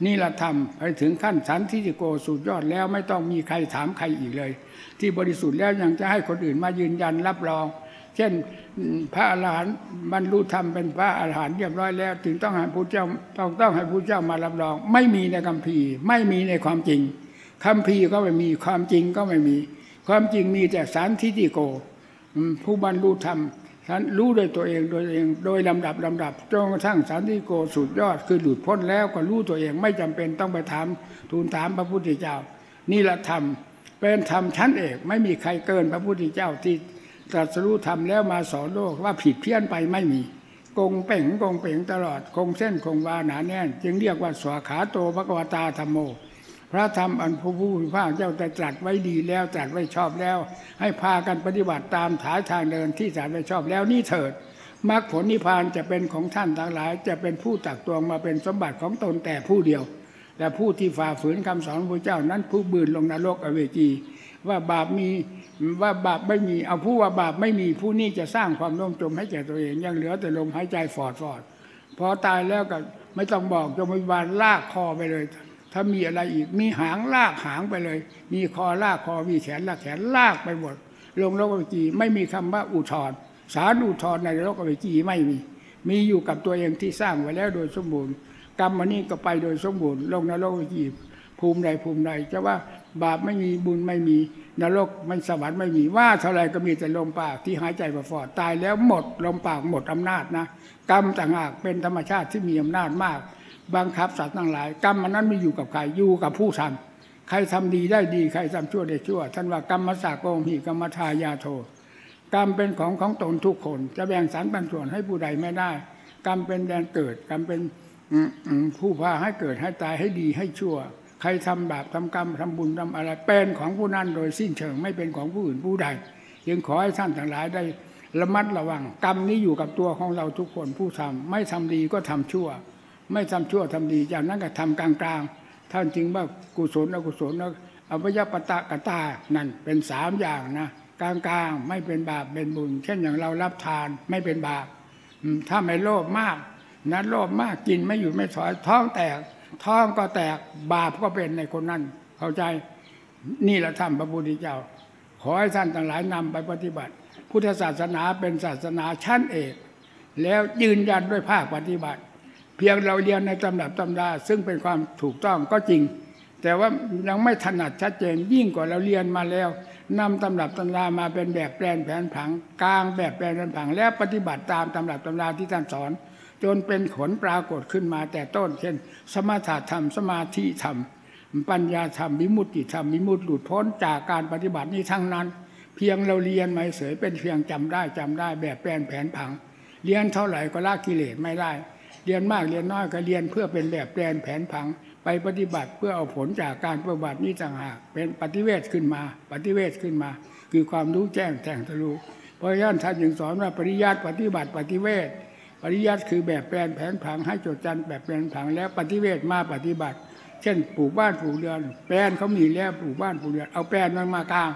นี่ละธรรมไปถึงขั้นสันทิฏฐิโกสุดยอดแล้วไม่ต้องมีใครถามใครอีกเลย ที่บริสุทธิ์แล้วยังจะให้คนอื่นมายืนยันรับรอง เช่นพระอรหันต์บรรลุธรรมเป็นพระอรหันต์เรียบร้อยแล้ว ถึงต้องให้พระเจ้าต้องต้องให้พระเจ้ามารับรอง ไม่มีในคัมภีร์ไม่มีในความจริงคัมภีร์ก็ไม่มีความจริงก็ไม่มี ความจริงมีแต่สันทิฏฐิโก ผู้บรรลุธรรม ฉันรู้โดยตัวเองโดยเองโดยลำดับลำดับจนกระทั่งสันติโกสุดยอดคือหลุดพ้นแล้วก็รู้ตัวเองไม่จำเป็นต้องไปถามทูลถามพระพุทธเจ้านี่ละธรรมเป็นธรรมชั้นเอกไม่มีใครเกินพระพุทธเจ้าที่ตรัสรู้ธรรมแล้วมาสอนโลกว่าผิดเพี้ยนไปไม่มีกงเป่งกงเป่งตลอดคงเส้นคงวาหนาแน่น จึงเรียกว่าสวาขาโตภควตาธรรมโม ระธรรมอันพระผู้พิพากเจ้าได้ตรัสไว้ดีแล้วตรัสไว้ชอบแล้ว ให้พากันปฏิบัติตามถายทางเดินที่ตรัสไว้ชอบแล้วนี่เถิดมรรคผลนิพพานจะเป็นของท่านทั้งหลาย จะเป็นผู้ตักตวงมาเป็นสมบัติของตนแต่ผู้เดียว และผู้ที่ฝ่าฝืนคำสอนพระเจ้านั้นผู้บืนลงนรกอเวจี ว่าบาปมีว่าบาปไม่มีเอาผู้ว่าบาปไม่มีผู้นี้จะสร้างความร่มจมให้แก่ตัวเองยังเหลือแต่ลมหายใจฟอดฟอดพอตายแล้วก็ไม่ต้องบอกจงมีบาลลากคอไปเลย ถ้ามีอะไรอีกมีหางลากหางไปเลย มีคอลากคอมีแขนลากแขนลากไปหมดลงโลกอเวจีไม่มีคำว่าอุทธรสารอุทธรในโลกอเวจีไม่มี มีอยู่กับตัวเองที่สร้างไว้แล้วโดยสมบูรณ์ กรรมมันนี้ก็ไปโดยสมบูรณ์ลงนรกอเวจีภูมิใดภูมิใดจะว่าบาปไม่มีบุญไม่มีนรกมันสวรรค์ไม่มีว่าเท่าไรก็มีแต่ลมปากที่หายใจฟอดตายแล้วหมดลมปากหมดอำนาจนะ กรรมต่างหากเป็นธรรมชาติที่มีอำนาจมาก บังคับสัตว์ทั้งหลาย กรรมมันนั้นไม่อยู่กับใครอยู่กับผู้ทำใครทำดีได้ดี ใครทำชั่วได้ชั่วท่านว่ากรรมสากโกหิกรรมทายาโท กรรมเป็นของของตนทุกคน จะแบ่งสรรปันส่วนให้ผู้ใดไม่ได้ กรรมเป็นแดนเกิด กรรมเป็นผู้พาให้เกิดให้ตายให้ดีให้ชั่ว ใครทำบาปทำกรรมทำบุญทำอะไร เป็นของผู้นั้นโดยสิ้นเชิงไม่เป็นของผู้อื่นผู้ใดยังขอให้ท่านทั้งหลายได้ระมัดระวัง กรรมนี้อยู่กับตัวของเราทุกคนผู้ทำไม่ทำดีก็ทำชั่ว ไม่ทำชั่วทำดีจากนั้นก็ทำกลางๆ ท่านจึงว่ากุศลอกุศลอภิยปตะกตานั่นเป็นสามอย่างนะกลางๆไม่เป็นบาปเป็นบุญ เช่นอย่างเรารับทานไม่เป็นบาปถ้าไม่โลภมากนั้นโลภมากกินไม่หยุดไม่ถอยท้องแตก ท้องก็แตกบาปก็เป็นในคนนั้น เข้าใจนี่แหละท่านพระพุทธเจ้า ขอให้ท่านทั้งหลายนำไปปฏิบัติ พุทธศาสนาเป็นศาสนาชั้นเอก แล้วยืนยันด้วยภาคปฏิบัติ เพียงเราเรียนในตำรับตำราซึ่งเป็นความถูกต้องก็จริง แต่ว่ายังไม่ถนัดชัดเจนยิ่งกว่าเราเรียนมาแล้วนำตำรับตำรามาเป็นแบบแปลนแผนผังกลางแบบแปลนแผนผัง แล้วปฏิบัติตามตำรับตำราที่ท่านสอน จนเป็นผลปรากฏขึ้นมาแต่ต้น เช่น สมถะธรรมสมาธิธรรม ปัญญาธรรมวิมุตติธรรมวิมุตติหลุดพ้นจากการปฏิบัตินี้ทั้งนั้น เพียงเราเรียนมาเสยเป็นเพียงจำได้จำได้แบบแปลนแผนผัง เรียนเท่าไหร่ก็ละกิเลสไม่ได้ เรียนมากเรียนน้อยก็เรียนเพื่อเป็นแบบแปลนแผนผัง ไปปฏิบัติเพื่อเอาผลจากการปฏิบัตินี้ต่างหากเป็นปฏิเวทขึ้นมา ปฏิเวทขึ้นมา คือความรู้แจ้งแทงทะลุเพราะฉะนั้นท่านจึงสอนว่าปริยัติปฏิบัติปฏิเวทปริยัติคือแบบแปลนแผนผังให้จดจำแบบแปลนผังแล้วปฏิเวทมาปฏิบัติ เช่นปลูกบ้านปลูกเรือน แปลนเขามีแล้วปลูกบ้านปลูกเรือนเอาแปลนมันมากลาง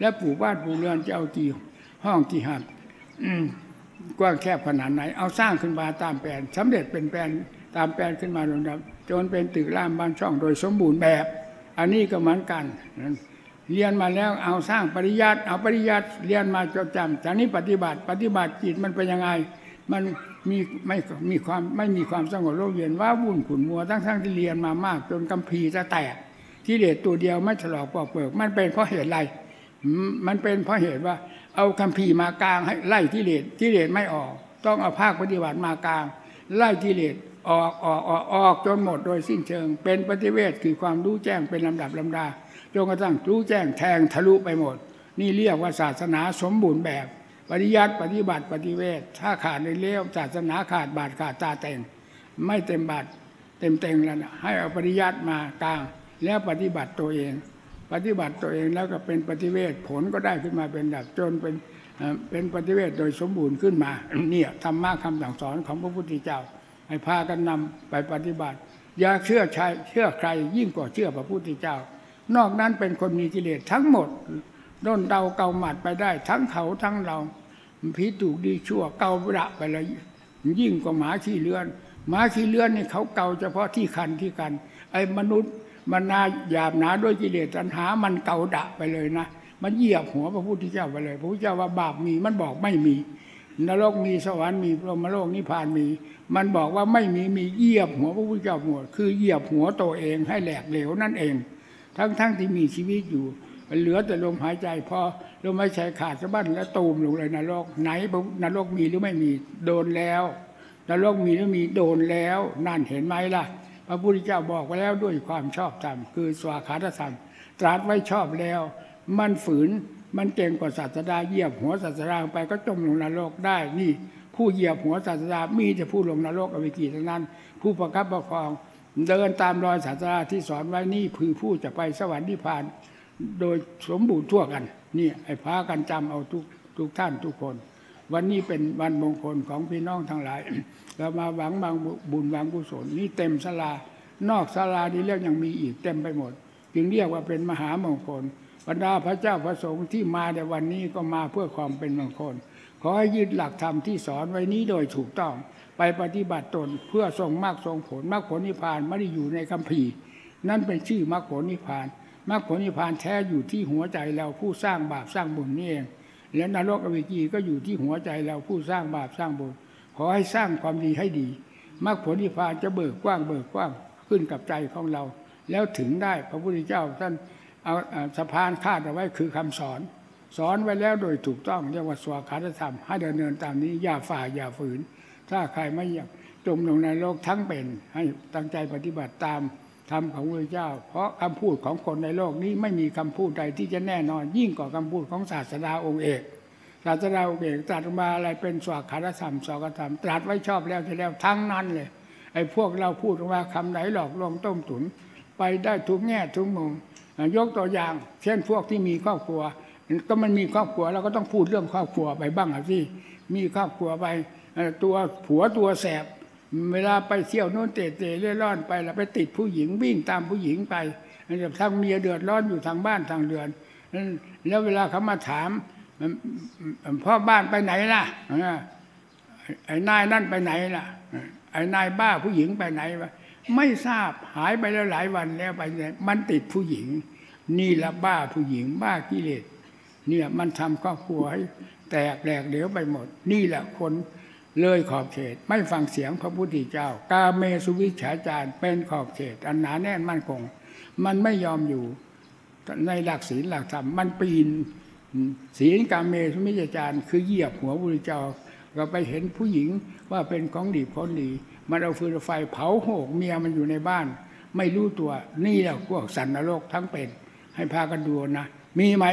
แล้วปลูกบ้านปลูกเรือนจะเอากี่ห้องกี่หัด กว้างแคบขนาดไหน เอาสร้างขึ้นมาตามแผนสำเร็จเป็นแผนตามแผนขึ้นมาลำดับจนเป็นตึกร่ามบ้านช่องโดยสมบูรณ์แบบ อันนี้ก็เหมือนกัน เรียนมาแล้วเอาสร้างปริยัติเอาปริยัติเรียนมาจดจำจากนี้ปฏิบัติ ปฏิบัติจิตมันเป็นยังไง มันมีไม่มีความไม่มีความสงบโรคเย็นว่าวุ่นขุนมัวทั้งทั้งที่เรียนมามาก จนกัมพีจะแตกที่เดชตัวเดียวไม่ถลอกปอกเปลือกมันเป็นเพราะเหตุอะไร มันเป็นเพราะเหตุว่า เอาคัมภีมากลางให้ไล่กิเลสกิเลสไม่ออก ต้องเอาภาคปฏิบัติมากลาง ไล่กิเลสออกออกออกออกจนหมดโดยสิ้นเชิง เป็นปฏิเวทคือความรู้แจ้งเป็นลำดับลำดาจนกระทั่งรู้แจ้งแทงทะลุไปหมด นี่เรียกว่าศาสนาสมบูรณ์แบบปปริยัติปฏิบัติปฏิเวทถ้าขาดในเลี้ยวศาสนาขาดบาทขาดตาแต่งไม่เต็มบาทเต็มเต็งแล้วนะให้เอาปริยัติมากลาง แล้วปฏิบัติตัวเอง ปฏิบัติตัวเองแล้วก็เป็นปฏิเวทผลก็ได้ขึ้นมาเป็นดับจนเป็นเป็นปฏิเวทโดยสมบูรณ์ขึ้นมาเนี่ยธรรมะคำสั่งสอนของพระพุทธเจ้า ให้พากันนำไปปฏิบัติ อย่าเชื่อใครเชื่อใครยิ่งกว่าเชื่อพระพุทธเจ้า นอกนั้นเป็นคนมีกิเลสทั้งหมดด้นเดาเกาหมัดไปได้ ทั้งเขาทั้งเราผิดถูกดีชั่วเการะไปเลยยิ่งกว่าหมาขี้เลือนหมาขี้เลือนนี่เขาเกาเฉพาะที่คันที่กัน ไอ้มนุษย์ มันนาหยาบหนาด้วยกิเลสตัณหา มันเกาดะไปเลยนะ มันเหยียบหัวพระพุทธเจ้าไปเลย พระพุทธเจ้าว่าบาปมี มันบอกไม่มี นรกมีสวรรค์มีพรหมโลกนิพพานมี มันบอกว่าไม่มี มีเหยียบหัวพระพุทธเจ้าหมด คือเหยียบหัวตัวเองให้แหลกเหลวนั่นเอง ทั้งทั้งที่มีชีวิตอยู่ เหลือแต่ลมหายใจพอลมหายใจขาดสะบั้นแล้วตูมลงเลยนรก ไหนนรกมีหรือไม่มี โดนแล้ว นรกมีหรือมี โดนแล้ว นั่นเห็นไหมล่ะ ระพุทธเจ้าบอกไว้แล้วด้วยความชอบธรรมคือสวาขาตธรรม ตรัสไว้ชอบแล้ว มันฝืนมันเก่งกว่าศาสดาเหยียบหัวศาสดาไปก็จมลงนรกได้นี่ ผู้เหยียบหัวศาสดามีแต่ผู้ลงนรกอเวกีเท่านั้น ผู้ประคับประคอง เดินตามรอยศาสดาที่สอนไว้นี่คือผู้จะไปสวรรค์นิพพาน โดยสมบูรณ์ทั่วกันนี่ไอ้พากันจำเอาทุกทุกท่านทุกคน วันนี้เป็นวันมงคลของพี่น้องทั้งหลาย เรามาหวังบางบุญบางกุศลนี่เต็มศาลานอกศาลานี้เรียกยังมีอีกเต็มไปหมด จึงเรียกว่าเป็นมหามงคลบรรดาพระเจ้าพระสงฆ์ที่มาในวันนี้ก็มาเพื่อความเป็นมงคล ขอให้ยึดหลักธรรมที่สอนไว้นี้โดยถูกต้องไปปฏิบัติตนเพื่อทรงมากทรงผลมากผลนิพพานไม่ได้อยู่ในคัมภีร์ นั่นเป็นชื่อมรรคผลนิพพานมรรคผลนิพพานแท้อยู่ที่หัวใจเราผู้สร้างบาปสร้างบุญนี่เองและนรกอเวจีก็อยู่ที่หัวใจเราผู้สร้างบาปสร้างบุญ ขอให้สร้างความดีให้ดีมรรคผลนิพพานจะเบิกกว้างเบิกกว้างขึ้นกับใจของเรา แล้วถึงได้พระพุทธเจ้าท่านเอาสะพานคาดเอาไว้คือคำสอน สอนไว้แล้วโดยถูกต้องเรียกว่าสวาคาตธรรมให้ดำเนินตามนี้อย่าฝ่าอย่าฝืน ถ้าใครไม่อยากจมลงในโลกทั้งเป็น ให้ตั้งใจปฏิบัติตามธรรมของพระเจ้า เพราะคำพูดของคนในโลกนี้ไม่มีคำพูดใดที่จะแน่นอน ยิ่งกว่าคำพูดของศาสดาองค์เอก ศาสดาองค์เอกตรัสมาอะไรเป็นสวากขาธรรมสอกธรรมตรัสไว้ชอบแล้วจะแล้วทั้งนั้นเลยไอ้พวกเราพูดว่าคำไหนหลอกลวงต้มตุน ไปได้ทุกแง่ทุกมุมยกตัวอย่าง เช่นพวกที่มีครอบครัว ก็มันมีครอบครัวเราก็ต้องพูดเรื่องครอบครัวไปบ้างสิมีครอบครัวไปตัวผัวตัวแสบ เวลาไปเที่ยวโน่นเตะเตะเล่ร่อนไปแล้วไปติดผู้หญิงวิ่งตามผู้หญิงไปทางเมียเดือดร้อนอยู่ทางบ้านทางเรือน แล้วเวลาเขามาถาม พ่อบ้านไปไหนล่ะไอ้นายนั่นไปไหนล่ะ ไอ้นายบ้าผู้หญิงไปไหนวะไม่ทราบหายไปแล้วหลายวันแล้วไปไหนมันติดผู้หญิง นี่ละบ้าผู้หญิงบ้ากิเลสเนี่ยมันทำครอบครัวให้แตกแหลกเหลวไปหมด นี่แหละคนเลยขอบเขต ไม่ฟังเสียงพระพุทธเจ้า กาเมสุวิชฌาจารเป็นขอบเขต อันหนาแน่นมั่นคง มันไม่ยอมอยู่ในหลักศีลหลักธรรมมันปีน ศีลกาเมสุมิจจารคือเหยียบหัวพระพุทธเจ้าก็ไปเห็นผู้หญิงว่าเป็นของดีคนดี มันเอาฟืนไฟเผาโหกเมียมันอยู่ในบ้าน ไม่รู้ตัวนี่แหละพวกสันนรกทั้งเป็น ให้พากันดูนะ มีไหม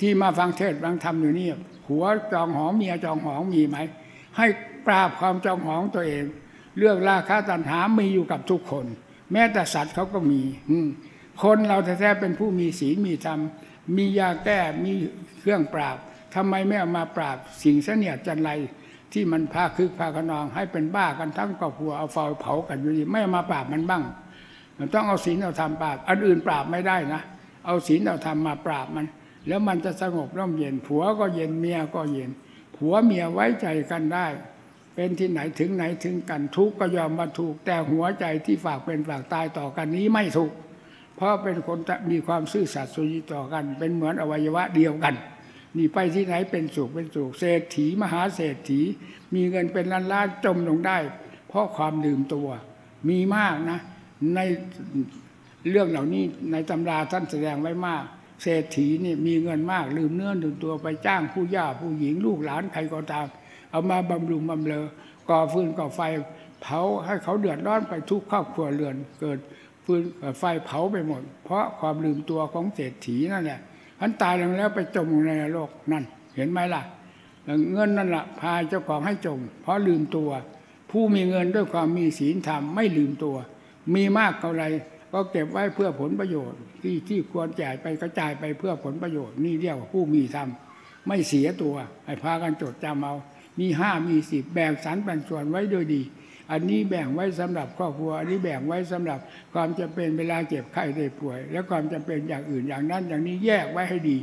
ที่มาฟังเทศฟังธรรมอยู่นี่หัวจองหองเมียจองหองมีไหม ให้ปราบความจองหองตัวเอง เรื่องราคาตัณหามีอยู่กับทุกคน แม้แต่สัตว์เขาก็มีอืคนเราแท้ๆเป็นผู้มีศีลมีธรรม มียาแก้มีเครื่องปราบทำไมไม่เอามาปราบ สิ่งเสนียดจันไรที่มันพาคึกพาขนอง ให้เป็นบ้ากันทั้งครอบครัวเอาไฟเผากันอยู่ดีไม่เอามาปราบมันบ้าง มันต้องเอาศีลเอาธรรมปราบ อันอื่นปราบไม่ได้นะ เอาศีลเอาธรรมมาปราบมัน แล้วมันจะสงบร่มเย็นผัวก็เย็นเมียก็เย็นผัวเมียไว้ใจกันได้ เป็นที่ไหนถึงไหนถึงกันทุกก็ยอมมาถูก แต่หัวใจที่ฝากเป็นฝากตายต่อกันนี้ไม่ถูก เพราะเป็นคนมีความซื่อสัตย์สุจริตต่อกัน เป็นเหมือนอวัยวะเดียวกัน นี่ไปที่ไหนเป็นสุขเป็นสุขเศรษฐีมหาเศรษฐี มีเงินเป็นล้านล้านจมลงได้ เพราะความลืมตัว มีมากนะ ในเรื่องเหล่านี้ในตำราท่านแสดงไว้มาก เศรษฐีนี่มีเงินมากลืมเนื้อลืมตัวไปจ้างผู้ย่าผู้หญิงลูกหลานใครก็ตาม เอามาบำรุงบำเรอก่อฟืนก่อไฟเผาให้เขาเดือดร้อนไปทุกครอบครัวเรือนเกิด ฟืนไฟเผาไปหมด เพราะความลืมตัวของเศรษฐีนั่นแหละท่านตายลงแล้วไปจมลงในนรกนั่น เห็นไหมล่ะ เงินนั่นแหละพาเจ้าของให้จม เพราะลืมตัว ผู้มีเงินด้วยความมีศีลธรรมไม่ลืมตัว มีมากเท่าไรก็เก็บไว้เพื่อผลประโยชน์ ที่ที่ควรจ่ายไปกระจายไปเพื่อผลประโยชน์นี่เรียกว่าผู้มีธรรมไม่เสียตัวให้พากันจดจำเอามีห้ามีสิบแบ่งสรรปันส่วนไว้โดยดี อันนี้แบ่งไว้สำหรับครอบครัว อันนี้แบ่งไว้สำหรับความจำเป็นเวลาเจ็บไข้ได้ป่วย และความจำเป็นอย่างอื่นอย่างนั้น อย่างนี้แยกไว้ให้ดี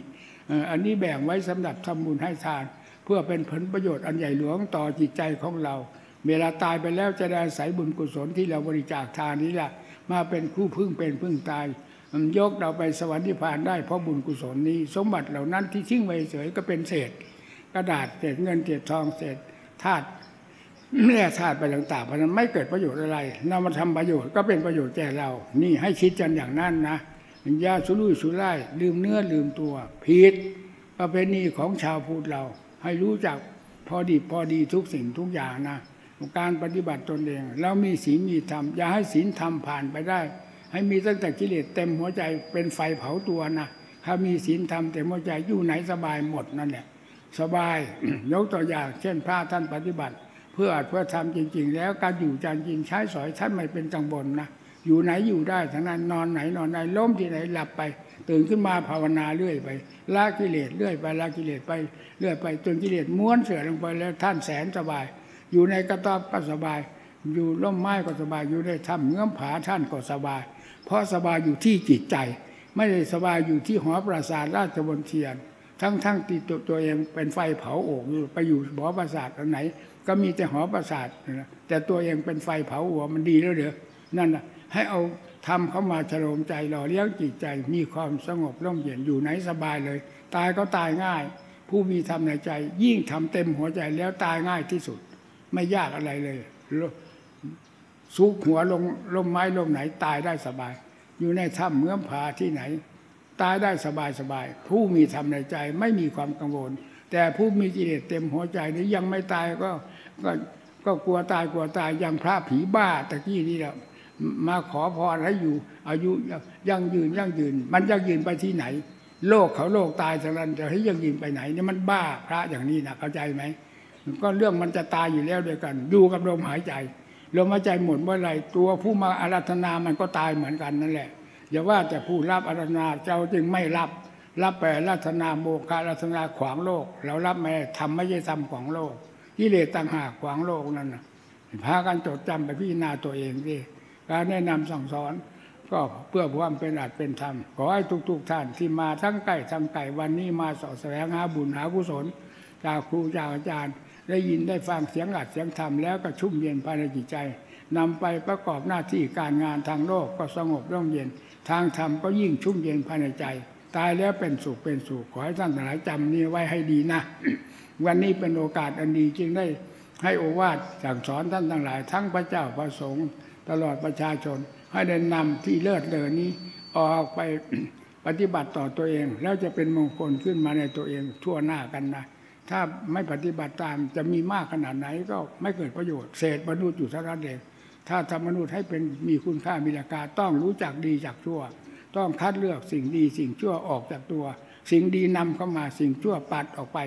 อันนี้แบ่งไว้สำหรับทำบุญให้ทาน เพื่อเป็นผลประโยชน์อันใหญ่หลวงต่อจิตใจของเรา เวลาตายไปแล้วจะได้อาศัยบุญกุศลที่เราบริจาคทานนี้แหละมาเป็นคู่พึ่งเป็นพึ่งตายมันยกเราไปสวรรค์นิพพานได้เพราะบุญกุศลนี้ สมบัติเหล่านั้นที่ทิ้งไว้เฉยก็เป็นเศษ กระดาษเศษเงินเศษทองเศษธาตุ แร่ธาตุไปต่างๆเพราะนั้นไม่เกิดประโยชน์อะไรนำมาทำประโยชน์ก็เป็นประโยชน์แก่เรา นี่ให้คิดกันอย่างนั้นนะยาสุรุ่ยสุร่ายลืมเนื้อลืมตัวผิดประเพณีของชาวพุทธเรา ให้รู้จักพอดีพอดีทุกสิ่งทุกอย่างนะการปฏิบัติตนเองแล้วมีศีลมีธรรมอย่าให้ศีลธรรมผ่านไปได้ ให้มีตั้งแต่กิเลสเต็มหัวใจเป็นไฟเผาตัวนะถ้ามีศีลธรรมเต็มหัวใจอยู่ไหนสบายหมดนั่นแหละสบายยกตัวอย่างเช่นพระท่านปฏิบัติ พื่ออัดเพื่อทำจริง ๆ แล้วการอยู่จานจริงใช้สอยท่านไม่เป็นกังวลนะอยู่ไหนอยู่ได้ทั้งนั้นนอนไหนนอนไหนล้มที่ไหนหลับไป ตื่นขึ้นมาภาวนาเรื่อยไปละกิเลสเรื่อยไปละกิเลสไปเรื่อยไปจนกิเลสม้วนเสื่อลงไปแล้วท่านแสนสบาย อยู่ในกระต๊อบก็สบาย อยู่ร่มไม้ก็สบายอยู่ในถ้ำเงื้อมผาท่านก็สบาย เพราะสบายอยู่ที่จิตใจ ไม่ได้สบายอยู่ที่หอปราสาทราชบนเทียน ทั้งทั้งที่ตัวตัวเองเป็นไฟเผาโอกอยู่ไปอยู่หอปราสาทอันไหน ก็มีแต่หอปราสาทนะแต่ตัวเองเป็นไฟเผาหัวมันดีแล้วเด้อนั่นนะให้เอาทำเข้ามาฉลมใจหล่อเลี้ยงจิตใจมีความสงบร่มเย็นอยู่ไหนสบายเลย ตายก็ตายง่าย ผู้มีธรรมในใจ ยิ่งทำเต็มหัวใจแล้วตายง่ายที่สุด ไม่ยากอะไรเลยซุกหัวลงลมไม้ลมไหนตายได้สบาย อยู่ในถ้ำเมือผาที่ไหน ตายได้สบายสบายผู้มีธรรมในใจไม่มีความกังวล แต่ผู้มีกิเลสเต็มหัวใจนี้ยังไม่ตายก็ก็ก็กลัวตายกลัวตายอย่างพระผีบ้าตะกี้นี่แหละมาขอพรให้อยู่ อายุยั่งยืนยั่งยืน มันยั่งยืนไปที่ไหน โลกเขาโลกตายสันั้นจะให้ยั่งยืนไปไหนนี่มันบ้าพระอย่างนี้นะเข้าใจไหมก็เรื่องมันจะตายอยู่แล้วด้วยกันอยู่กับลมหายใจลมหายใจหมดเมื่อไหร่ตัวผู้มาอารัธนามันก็ตายเหมือนกันนั่นแหละ อย่าว่าแต่ผู้รับอารัธนาเจ้าจึงไม่รับ รับไปอารัธนาโมฆะรัธนาขวางโลก เรารับไม่ทำไม่ใช่ทำขวางโลกกิเลสต่างหากขวางโลกนั่นนะพากันจดจำไปพิจารณาตัวเองดิการแนะนำสั่งสอนก็เพื่อความเป็นอาจเป็นธรรม ขอให้ทุก ๆ ท่านที่มาทั้งไก่ทั้งไก่วันนี้มาสอแสวงหาบุญหากุศลจากครูจากอาจารย์ ได้ยินได้ฟังเสียงอัดเสียงธรรมแล้วก็ชุ่มเย็นภายในจิตใจนำไปประกอบหน้าที่การงานทางโลกก็สงบร่มเย็น ทางธรรมก็ยิ่งชุ่มเย็นภายในใจ ตายแล้วเป็นสุขเป็นสุขขอให้ท่านทั้งหลายจำนี้ไว้ให้ดีนะ วันนี้เป็นโอกาสอันดีจึงได้ให้โอวาทสั่งสอนท่านทั้งหลาย ทั้งพระเจ้าพระสงฆ์ตลอดประชาชน ให้ได้นำที่เลิศเลอนี้ออกไปปฏิบัติต่อตัวเอง แล้วจะเป็นมงคลขึ้นมาในตัวเองทั่วหน้ากันนะถ้าไม่ปฏิบัติตามจะมีมากขนาดไหนก็ไม่เกิดประโยชน์เศษมนุษย์อยู่เท่านั้นเอง ถ้าทำมนุษย์ให้เป็นมีคุณค่ามีราคาต้องรู้จักดีจากชั่ว ต้องคัดเลือกสิ่งดีสิ่งชั่วออกจากตัว สิ่งดีนำเข้ามาสิ่งชั่วปัดออกไป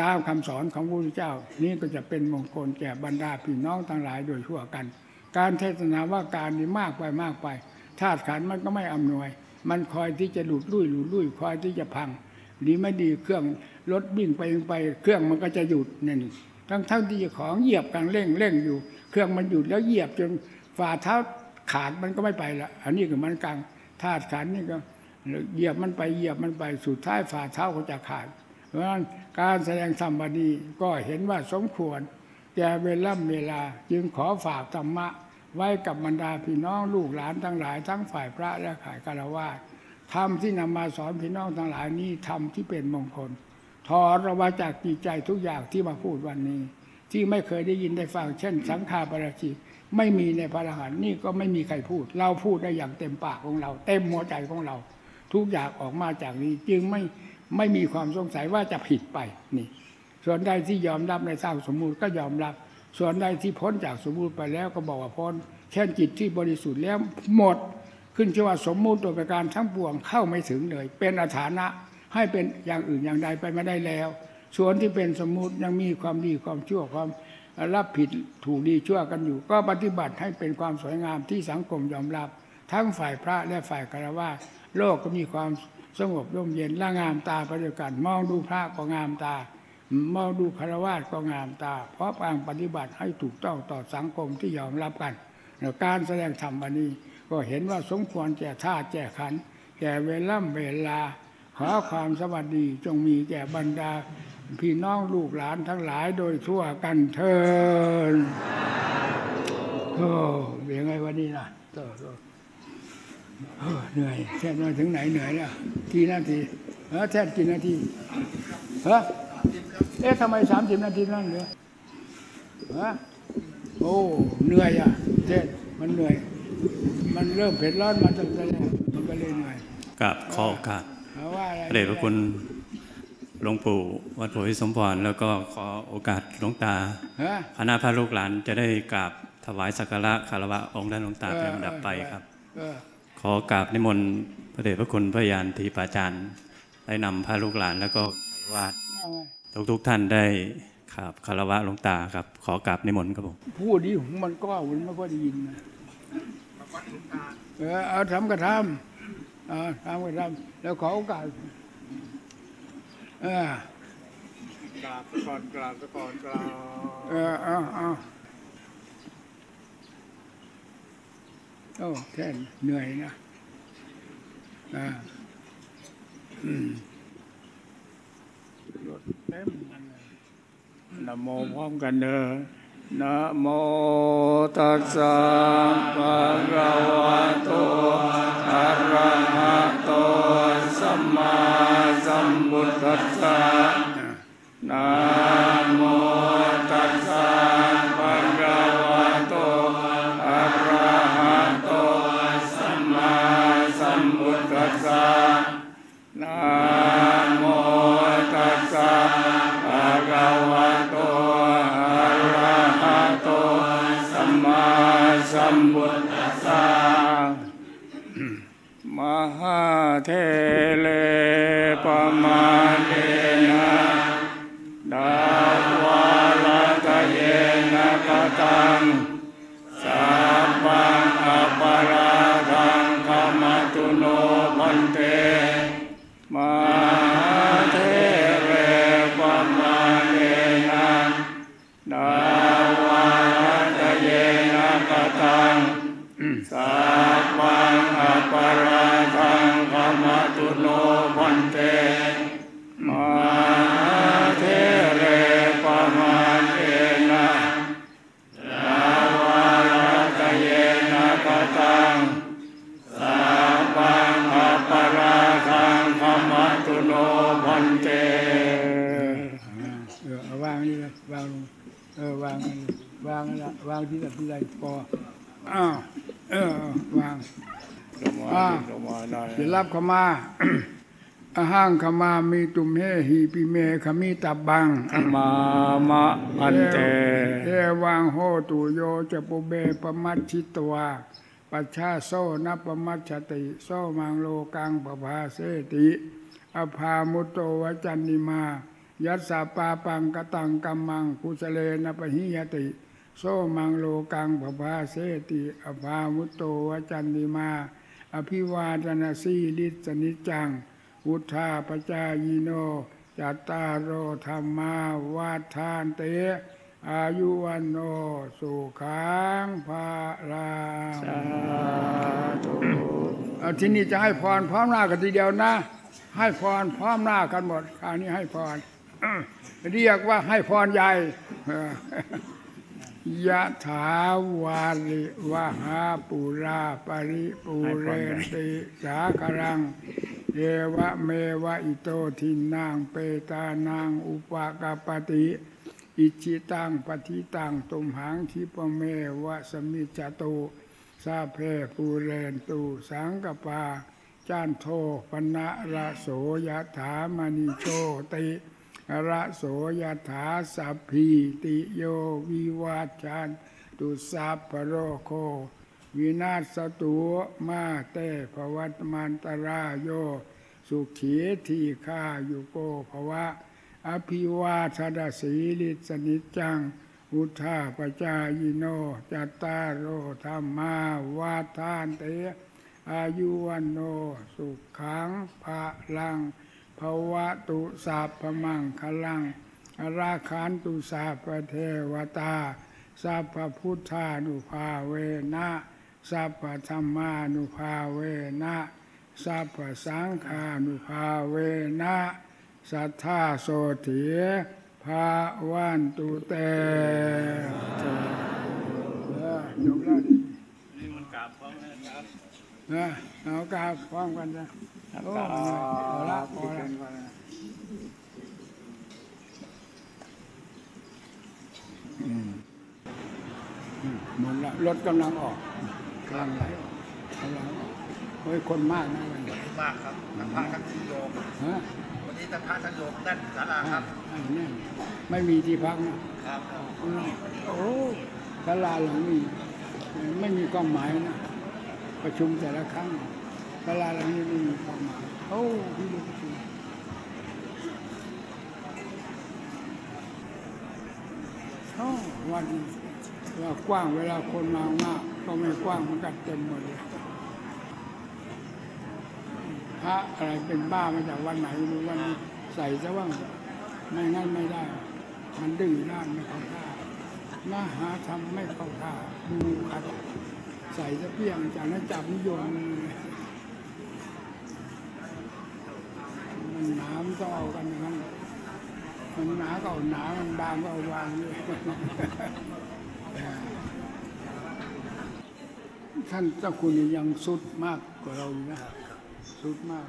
ตามคำสอนของพระพุทธเจ้า นี่ก็จะเป็นมงคลแก่บรรดาพี่น้องทั้งหลายโดยทั่วกัน การเทศนาว่าการนี้มากไปมากไปธาตุขันมันก็ไม่อำนวย มันคอยที่จะหลุดลุ่ยหลุดลุ่ยคอยที่จะพังดีไม่ดีเครื่องรถวิ่งไปไป เครื่องมันก็จะหยุดนี่ทั้งทั้งที่ของเหยียบกันเร่งเร่งอยู่ เครื่องมันหยุดแล้วเหยียบจนฝ่าเท้าขาดมันก็ไม่ไปละอันนี้ก็มันกลางธาตุขันนี่ก็เหยียบมันไปเหยียบมันไปสุดท้ายฝ่าเท้าก็จะขาด เพราะฉะนั้นการแสดงธรรมบดีก็เห็นว่าสมควรแก่เวลาเวลา จึงขอฝากธรรมะ ไว้กับบรรดาพี่น้องลูกหลานทั้งหลาย ทั้งฝ่ายพระและฝ่ายคารวะธรรมที่นำมาสอนพี่น้องทั้งหลายนี้ธรรมที่เป็นมงคลถอดรามาจากจิตใจทุกอย่างที่มาพูดวันนี้ ที่ไม่เคยได้ยินได้ฟังเช่น สังฆาปราชิกไม่มีในพระอรหันต์นี่ก็ไม่มีใครพูด เราพูดได้อย่างเต็มปากของเรา เต็มหัวใจของเรา ทุกอย่างออกมาจากนี้จึงไม่ไม่มีความสงสัยว่าจะผิดไปนี่ ส่วนใดที่ยอมรับในสร้างสมมุติก็ยอมรับ ส่วนใดที่พ้นจากสมมุติไปแล้วก็บอกว่าพ้นเช่นจิตที่บริสุทธิ์แล้วหมด ขึ้นชื่อว่าสมมุติตัวประการทั้งปวงเข้าไม่ถึงเลย เป็นอาถานะให้เป็นอย่างอื่นอย่างใดไปไม่ได้แล้ว ส่วนที่เป็นสมมุติยังมีความดีความชั่วความรับผิดถูกดีชั่วกันอยู่ ก็ปฏิบัติให้เป็นความสวยงามที่สังคมยอมรับ ทั้งฝ่ายพระและฝ่ายคารวะโลกก็มีความสงบร่มเย็นละงามตาไปด้วยกันมองดูพระก็งามตามองดูคารวะก็งามตา เพราะการปฏิบัติให้ถูกต้องต่อสังคมที่ยอมรับกันการแสดงธรรมวันนี้ก็เห็นว่าสมควรแก่ท่าแก่ขันแก่เวล่ำเวลา ขอความสวัสดีจงมีแก่บรรดา พี่น้องลูกหลานทั้งหลายโดยทั่วกันเทินโอ้เป็นยังไงวันนี้นะโตโตโอ้เหนื่อยแค่มาถึงไหนเหนื่อยแล้วกี่นาทีเออแท้กี่นาทีฮะเอ๊ะทำไมสามสิบนาทีนั่นเหรอฮะโอ้เหนื่อยอะเจ๊มันเหนื่อย มันเริ่มเผ็ดร้อนมาตั้งแต่แรกมันก็เลยเหนื่อยกับขอโอกาสเอาว่าอะไรพระเดชพระคุณ หลวงปู่วัดโพธิสมพรแล้วก็ขอโอกาสหลวงตาฮะคณะพระลูกหลานจะได้กราบถวายสักการะคารวะองค์ท่านหลวงตาเป็นลำดับไปครับเออขอกราบนิมนต์พระเดชพระคุณพระยานทีปาจารย์ได้นำพระลูกหลานแล้วก็วาดเอาไงทุกทุกๆท่านได้ครับคารวะหลวงตาครับ ขอกราบนิมนต์ครับผมพูดดีของมันก็มันไม่ค่อยได้ยินนะเออเอาทำก็ทำเอาทำก็ทำแล้วขอโอกาส เออกราบสะกอนกราบสะกอนกราบเออเอาเอาโอ้แท่นเหนื่อยนะอ่าอืมรถเต็มนั่นเลยนะโมพร้อมกันเด้อ นะโมตัสสะภะคะวะโตอะระหะโตสัมมาสัมพุทธัสสะนะโมตัสสะภะคะวะโตอะระหะโตสัมมาสัมพุทธัสสะนะ รับเขามาอาหังขมามีตุมเฮหีปิเมขมิตับบังมามะพันเตเอวังโหตุโยจะปุเบปมัชชิตวาปัชชาโซนปมัชชติโซมังโลกังปภาเสติอภามุตโตวจันนิมา ยัสสาปาปังกตังกัมมังกุสเลนะปะหิยติ โซมังโลกังปภาเสติอภามุตโตวจันนิมา อภิวาทนาสีลิสนิจจัง อุทธาปจายโนจัตตารโอธรรมาวาทานเต อายุวันโนสุขังภาลังสาธุเอาที่นี่จะให้พรพร้อมหน้ากันทีเดียวนะ ให้พรพร้อมหน้ากันหมดคราวนี้ให้พรอื้อเรียกว่าให้พรใหญ่เออ ยะถาวาลิวะหาปุราปริปูเรนติสาครังเอวะเมวะอิโตทินางเปตานางอุปกาปติ อิชิตังปฏิตังตุมหังคิปเมวะสมิจจตุสาเพปูเรนตุสังกปาจานโทปนะระโสยะถามณิโชติ ระโสยถาสัพพีติโยวิวัจจันตุสัพพโรโค วินาศสตุมาเตภวัตมันตรายโย สุขีทีฆายุโกภวะ อภิวาทดาสีลิสนิจจังอุทาปจายโนจัตตารโอธรรมาวาทานเตอายุวันโนสุขังภะลัง ภวะตุสัพพมังคลังอราคันตุสัพพเทวตาสัพพพุทธานุภาเวนะสัพพธรรมานุภาเวนะสัพพสังฆานุภาเวนะสัทธาโสถีภาวันตุเตเออจบแล้วนี่มันกราบพร้อมแล้วครับนะเอากราบพร้อมกันนะ โอ้เอาละพอละอืมอืมหมดละรถกำลังออกกำลังไหลออกกำลังออกเฮ้ยคนมากนะวันนี้มากครับทั้งพระทั้งโยมฮะวันนี้ทั้งพระทั้งโยมแน่นศาลาครับอ่าแน่นไม่มีที่พักนะ ครับโอ้ศาลาหลังนี้ไม่มีความหมายนะ ประชุมแต่ละครั้ง ศาลาหลังนี้ไม่มีความหมายโอ้พี่ดูประชุมโอ้วันนี้เวลากว้างเวลาคนมามากก็ไม่กว้างมันกันเต็มหมดเลยพระอะไรเป็นบ้ามาจากวันไหนไม่รู้วันนี้ใส่ซะว่างไม่งั้นไม่ได้ มันดื้อด้านไม่เข้าท่ามาหาทำไม่เข้าท่าดูขัดใส่ซะเพียงจากนั้นจับนิยม มันหนามนต้องเอากันอย่างนั้นมันหนาก็เอาหนามันบางก็เอาบางเลยท่านเจ้าคุณยังสุดมากกว่าเรานะสุดมาก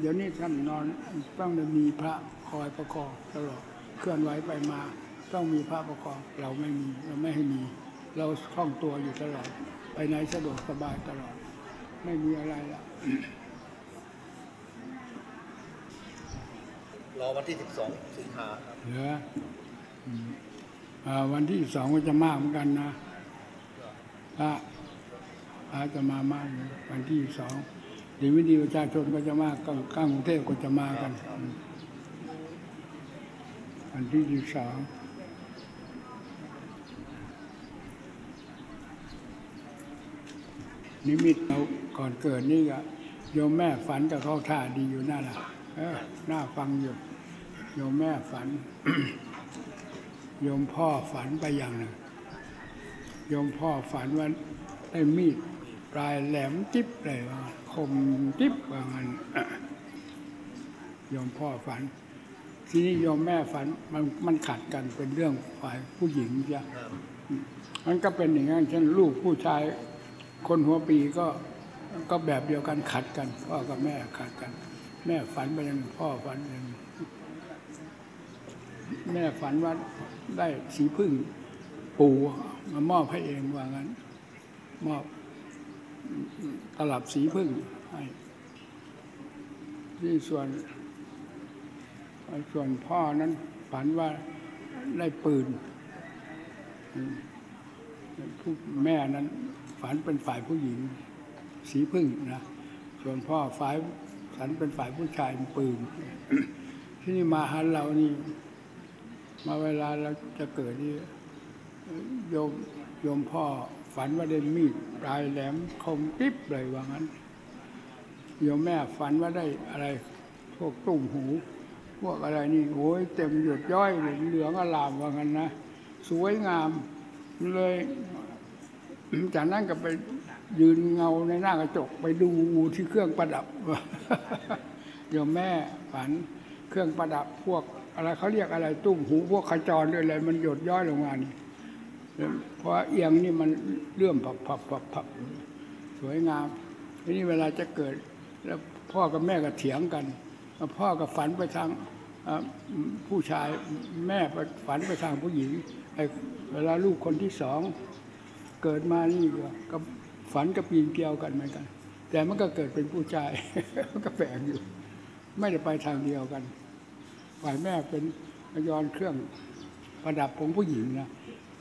เดี๋ยวนี้ท่านนอนต้องมีพระคอยประคองตลอดเคลื่อนไหวไปมา ต้องมีพระประคองเราไม่มีเราไม่ให้มี เราคล่องตัวอยู่ตลอด ไปไหนสะดวกสบายตลอด ไม่มีอะไรละ รอวันที่ 12 สิงหาครับเหลืออืมอ่าวันที่สองก็จะมากเหมือนกันนะพระพระจะมามากเลยวันที่สองดีไม่ดีประชาชนก็จะมากข้างข้างกรุงเทพก็จะมากันอืมวันที่สิบสองนิมิตเราก่อนเกิดนี่ก็โยมแม่ฝันกับเข้าท่าดีอยู่นั่นแหละเออน่าฟังอยู่ โยมแม่ฝัน โยมพ่อฝันไปอย่างหนึ่ง โยมพ่อฝันว่าได้มีดปลายแหลมจิ๊บเลยว่าคมจิ๊บว่างั้นโยมพ่อฝัน ทีนี้โยมแม่ฝันมันมันขัดกันเป็นเรื่องฝ่ายผู้หญิงจ้ะมันก็เป็นอย่างนั้นเช่นลูกผู้ชาย คนหัวปีก็ก็แบบเดียวกันขัดกัน พ่อกับแม่ขัดกัน แม่ฝันไปอย่างพ่อฝันไปอย่าง แม่ฝันว่าได้สีพึ่งปูมามอบให้เองว่างั้น มอบตลับสีพึ่งให้ที่ส่วนส่วนพ่อนั้นฝันว่าได้ปืนผู้แม่นั้นฝันเป็นฝ่ายผู้หญิง สีพึ่งนะส่วนพ่อฝ่ายฝันเป็นฝ่ายผู้ชายปืน ที่นี่มาหาเรานี่ มาเวลาเราจะเกิดนี่โยมโยมพ่อฝันว่าได้มีดปลายแหลมคมกริบเลยว่างั้นโยมแม่ฝันว่าได้อะไร พวกตุ้มหู พวกอะไรนี่โอ้ยเต็มหยดย้อยเลยเหลืองอลามว่างั้นนะสวยงามเลยจากนั้นก็ไปยืนเงาในหน้ากระจกไปดูที่เครื่องประดับโยมแม่ฝันเครื่องประดับพวก อะไรเขาเรียกอะไรตุ้มหูพวกขจรด้วยอะไรมันหยดย้อยลงมานี่เพราะเอียงนี่มันเลื่อมพับพับพับพับสวยงามทีนี้เวลาจะเกิด แล้วพ่อกับแม่ก็เถียงกันพ่อก็ฝันไปทางผู้ชายแม่ฝันไปทางผู้หญิงไอ้เวลาลูกคนที่สองเกิดมานี่ก็ฝันกับปีนเกลียวกันเหมือนกัน แต่มันก็เกิดเป็นผู้ชายก็แปลกอยู่ ไม่ได้ไปทางเดียวกัน ฝ่ายแม่เป็นยอนเครื่องประดับของผู้หญิงนะ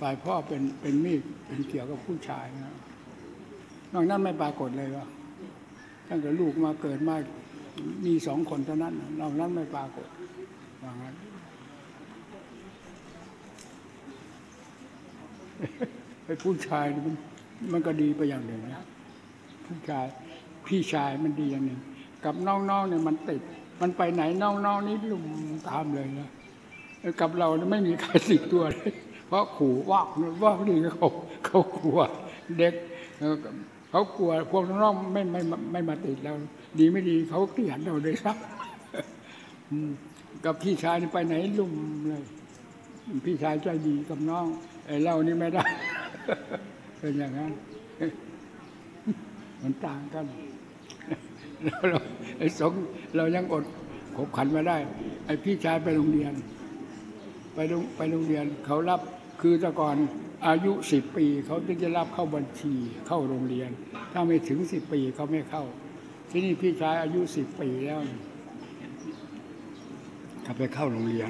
ฝ่ายพ่อเป็นเป็นมีดเป็นเกี่ยวกับผู้ชายนะนอกนั้นไม่ปรากฏเลยว่าตั้งแต่ลูกมาเกิดมามีสองคนเท่านั้นนอกนั้นไม่ปรากฏว่างั้นไอ้ผู้ชายมันมันก็ดีไปอย่างหนึ่งนะผู้ชายพี่ชายมันดีอย่างหนึ่ง กับน้องๆเนี่ยมันติด มันไปไหนน้องๆนี่ลุมตามเลยนะกับเราไม่มีใครติดตัวเลยเพราะขู่ว่าว่านี่เขาเขากลัวเด็กเขากลัวพวกน้องๆไม่ไม่ไม่มาติดเราดีไม่ดีเขาเกลียดเราเลยครับกับพี่ชายไปไหนลุมเลยพี่ชายใจดีกับน้องไอ้เรานี่ไม่ได้ เป็นอย่างนั้นมันต่างกัน เราไอ้สงเรายังอดขบขันมาได้ ไอ้พี่ชายไปโรงเรียน ไปโรงไปโรงเรียนเขารับคือแต่ก่อนอายุสิบปีเขาถึงจะรับเข้าบัญชีเข้าโรงเรียน ถ้าไม่ถึงสิบปีเขาไม่เข้า ที่นี่พี่ชายอายุสิบปีแล้วเขาไปเข้าโรงเรียน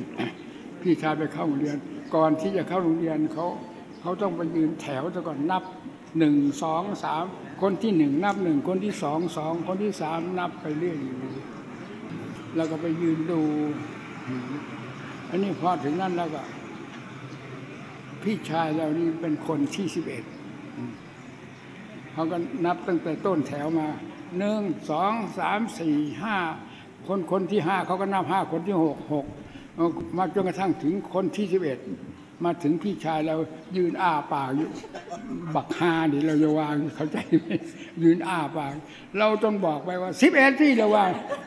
พี่ชายไปเข้าโรงเรียน ก่อนที่จะเข้าโรงเรียนเขาเขาต้องไปยืนแถวซะก่อนนับหนึ่งสองสาม คนที่หนึ่งนับหนึ่งคนที่สองสองคนที่สามนับไปเรื่อยแล้วก็ไปยืนดูอันนี้พอถึงนั้นแล้วก็ พี่ชายเรานี่เป็นคนที่สิบเอ็ดเขาก็นับตั้งแต่ต้นแถวมาหนึ่งสองสามสี่ห้าคนคนที่ห้าเขาก็นับห้าคนที่หกหกมาจนกระทั่งถึงคนที่สิบเอ็ด มาถึงพี่ชายเรายืนอ้าปากอยู่บักฮาดิเราจะวางเข้าใจไหมยืนอ้าปาก เราต้องบอกไปว่าสิบเอ็ดที่เราว่า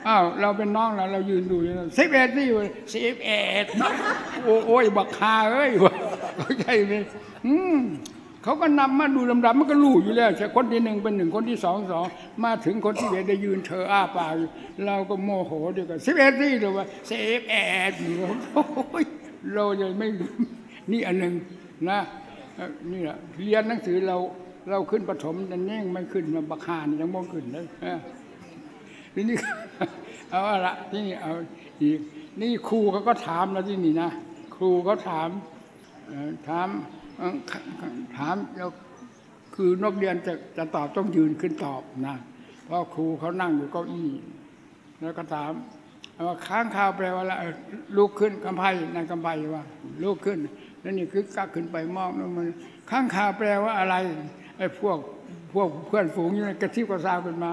อ้าวเราเป็นน้องเราเรายืนดูสิบเอ็ดที่สิบเอ็ดโอ้ยบักฮาเอ้ยวะเข้าใจไหมอืมเขาก็นำมาดูลำดับมันก็รู้อยู่แล้วใช่คนที่หนึ่งเป็นหนึ่งคนที่สองสองมาถึงคนที่เอ็ดได้ยืนเธออ้าปากเราก็โมโหเดียวกันสิบเอ็ดที่เราว่าสิบเอ็ดโอ้ยเราจะไม่ นี่อันหนึ่งนะนี่แหละเรียนหนังสือเราเราขึ้นประถมแต่นี่ยังไม่ขึ้นมาบักฮานยังมองขึ้นเลยทีนี้เอาละที่นี่เอาอีกนี่ครูเขาก็ถามแล้วที่นี่นะครูเขาถามถามถามแล้วคือนกเรียนจะจะตอบต้องยืนขึ้นตอบนะเพราะครูเขานั่งอยู่เก้าอี้แล้วก็ถามว่าค้างคาวแปลว่าอะไรลุกขึ้นกำไพนายกำไพว่าลุกขึ้น แล้วนี่คือกักขึ้นไปมองแล้วมันข้างคาแปลว่าอะไรไอ้พวกพวกเพื่อนฝูงอยู่ในกระทิบกระซาวขึ้นมา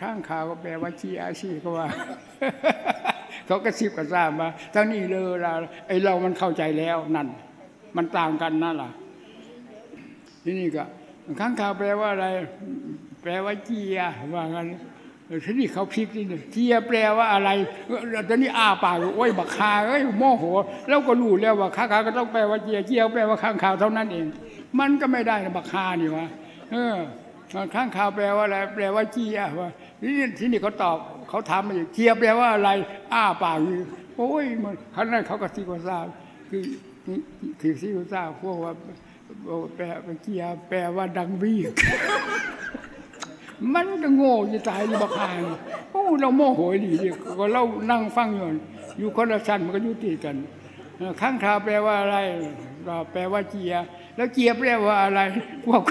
ข้างคาวก็แปลว่าชีอาชีก็ว่า เขากระซิบกระซาบมาเท่านี้เลยเราไอ้เรามันเข้าใจแล้วนั่น มันต่างกันนั่นล่ะที่นี่ก็ข้างคาวแปลว่าอะไร แปลว่าเจียว่างั้น ทีนี้เขาพลิกนี่เจียแปลว่าอะไรตอนนี้อ้าปากโอ้ยบักคาเอ้ยโมโห แล้วก็รู้แล้วว่าข้างคาก็ต้องแปลว่าเจียเจียแปลว่าข้างคาวเท่านั้นเอง มันก็ไม่ได้นะบักคานี่วะเออข้างคาวแปลว่าอะไรแปลว่าเจียว่าทีนี้ทีนี้เขาตอบเขาถามมาอีกเจียแปลว่าอะไร อ้าปากโอ้ยมันขนั้นเขาก็ซีกว่าทราบคือคือซีกว่าทราบพวกว่าแปลเป็นเกียร์แปลว่าดังวีก มันก็โง่จะตายอยู่บักหางโอ้เราโมโหดีดิก็เรานั่งฟังอยู่อยู่คนละชั้นมันก็ยุติกันข้างคาแปลว่าอะไรแปลว่าเจีย แล้วเจียแปลว่าอะไรพวก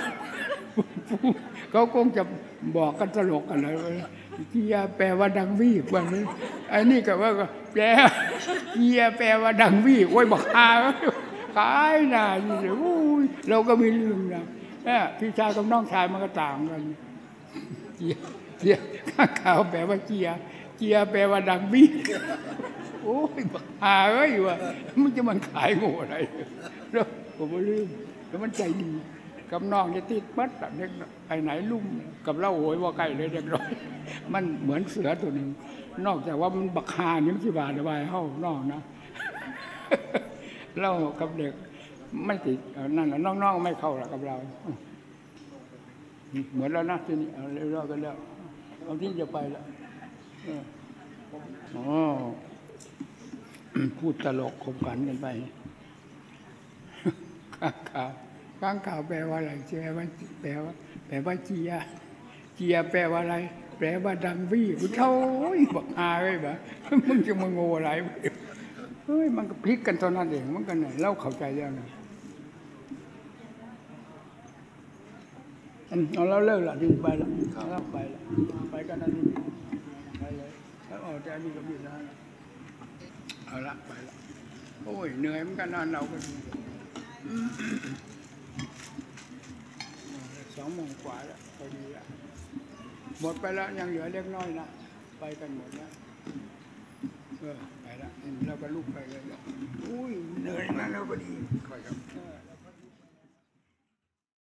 เขาคงจะบอกกันตลกกันเลยเจียแปลว่าดังวีกว่านี้ไอ้นี่ก็ว่าแปลเจียแปลว่าดังวีโอ้ยบักหาขายหน้าเลยอุ้เราก็ไม่ลืมนะพี่ชายกับน้องชายมันก็ต่างกัน เจียเจียข้างขาวแปลว่าเจียเจียแปลว่าดังบีโอ้ยบักหาเอ้ยว่ะมันจะมันขายโง่อะไรแล้วผมไม่ลืมแล้วมันใจดีกับน้องจะติดมัดแบบเด็กไปไหนลุ่มกับเราโอยว่าใกล้เลยเด็กน้อยมันเหมือนเสือตัวหนึ่งนอกจากว่ามันบักหานี่มันสิบาดบายเฮ้านอกนะเรากับเด็กไม่ติดนั่นน่ะน้องๆไม่เข้าหรอกกับเรา เหมือนแล้วนะที่นี่เอาเร็วๆกันแล้ว เอาที่จะไปแล้วอ๋อพูดตลกขบขันกันไปข้างข่าวข้างข่าวแปลว่าอะไรแปลว่าแปลว่าแปลว่าเจียเจียแปลว่าอะไร แปลว่าดังวี่กูเท่าบอกอาไว้บ่มึงจะมาโง่อะไรเฮ้ยมันก็พลิกกันเท่านั้นเองมันกันเนี่ยเราเข้าใจแล้วนะ อัน เอาแล้วเลิกละที่ไปละแล้วไปละไปกันนั่นนี่ไปเลยแล้วออกแต่อันนี้ก็มีแล้วนะเอาละไปละโอ้ยเหนื่อยเหมือนกันนอนเราก็ดีสองโมงกว่าแล้วพอดีแล้วหมดไปแล้วยังเหลือเล็กน้อยนะไปกันหมดแล้วเออไปละเราก็ลุกไปเลยละอุ้ยเหนื่อยนะเราก็ดีค่อยครับ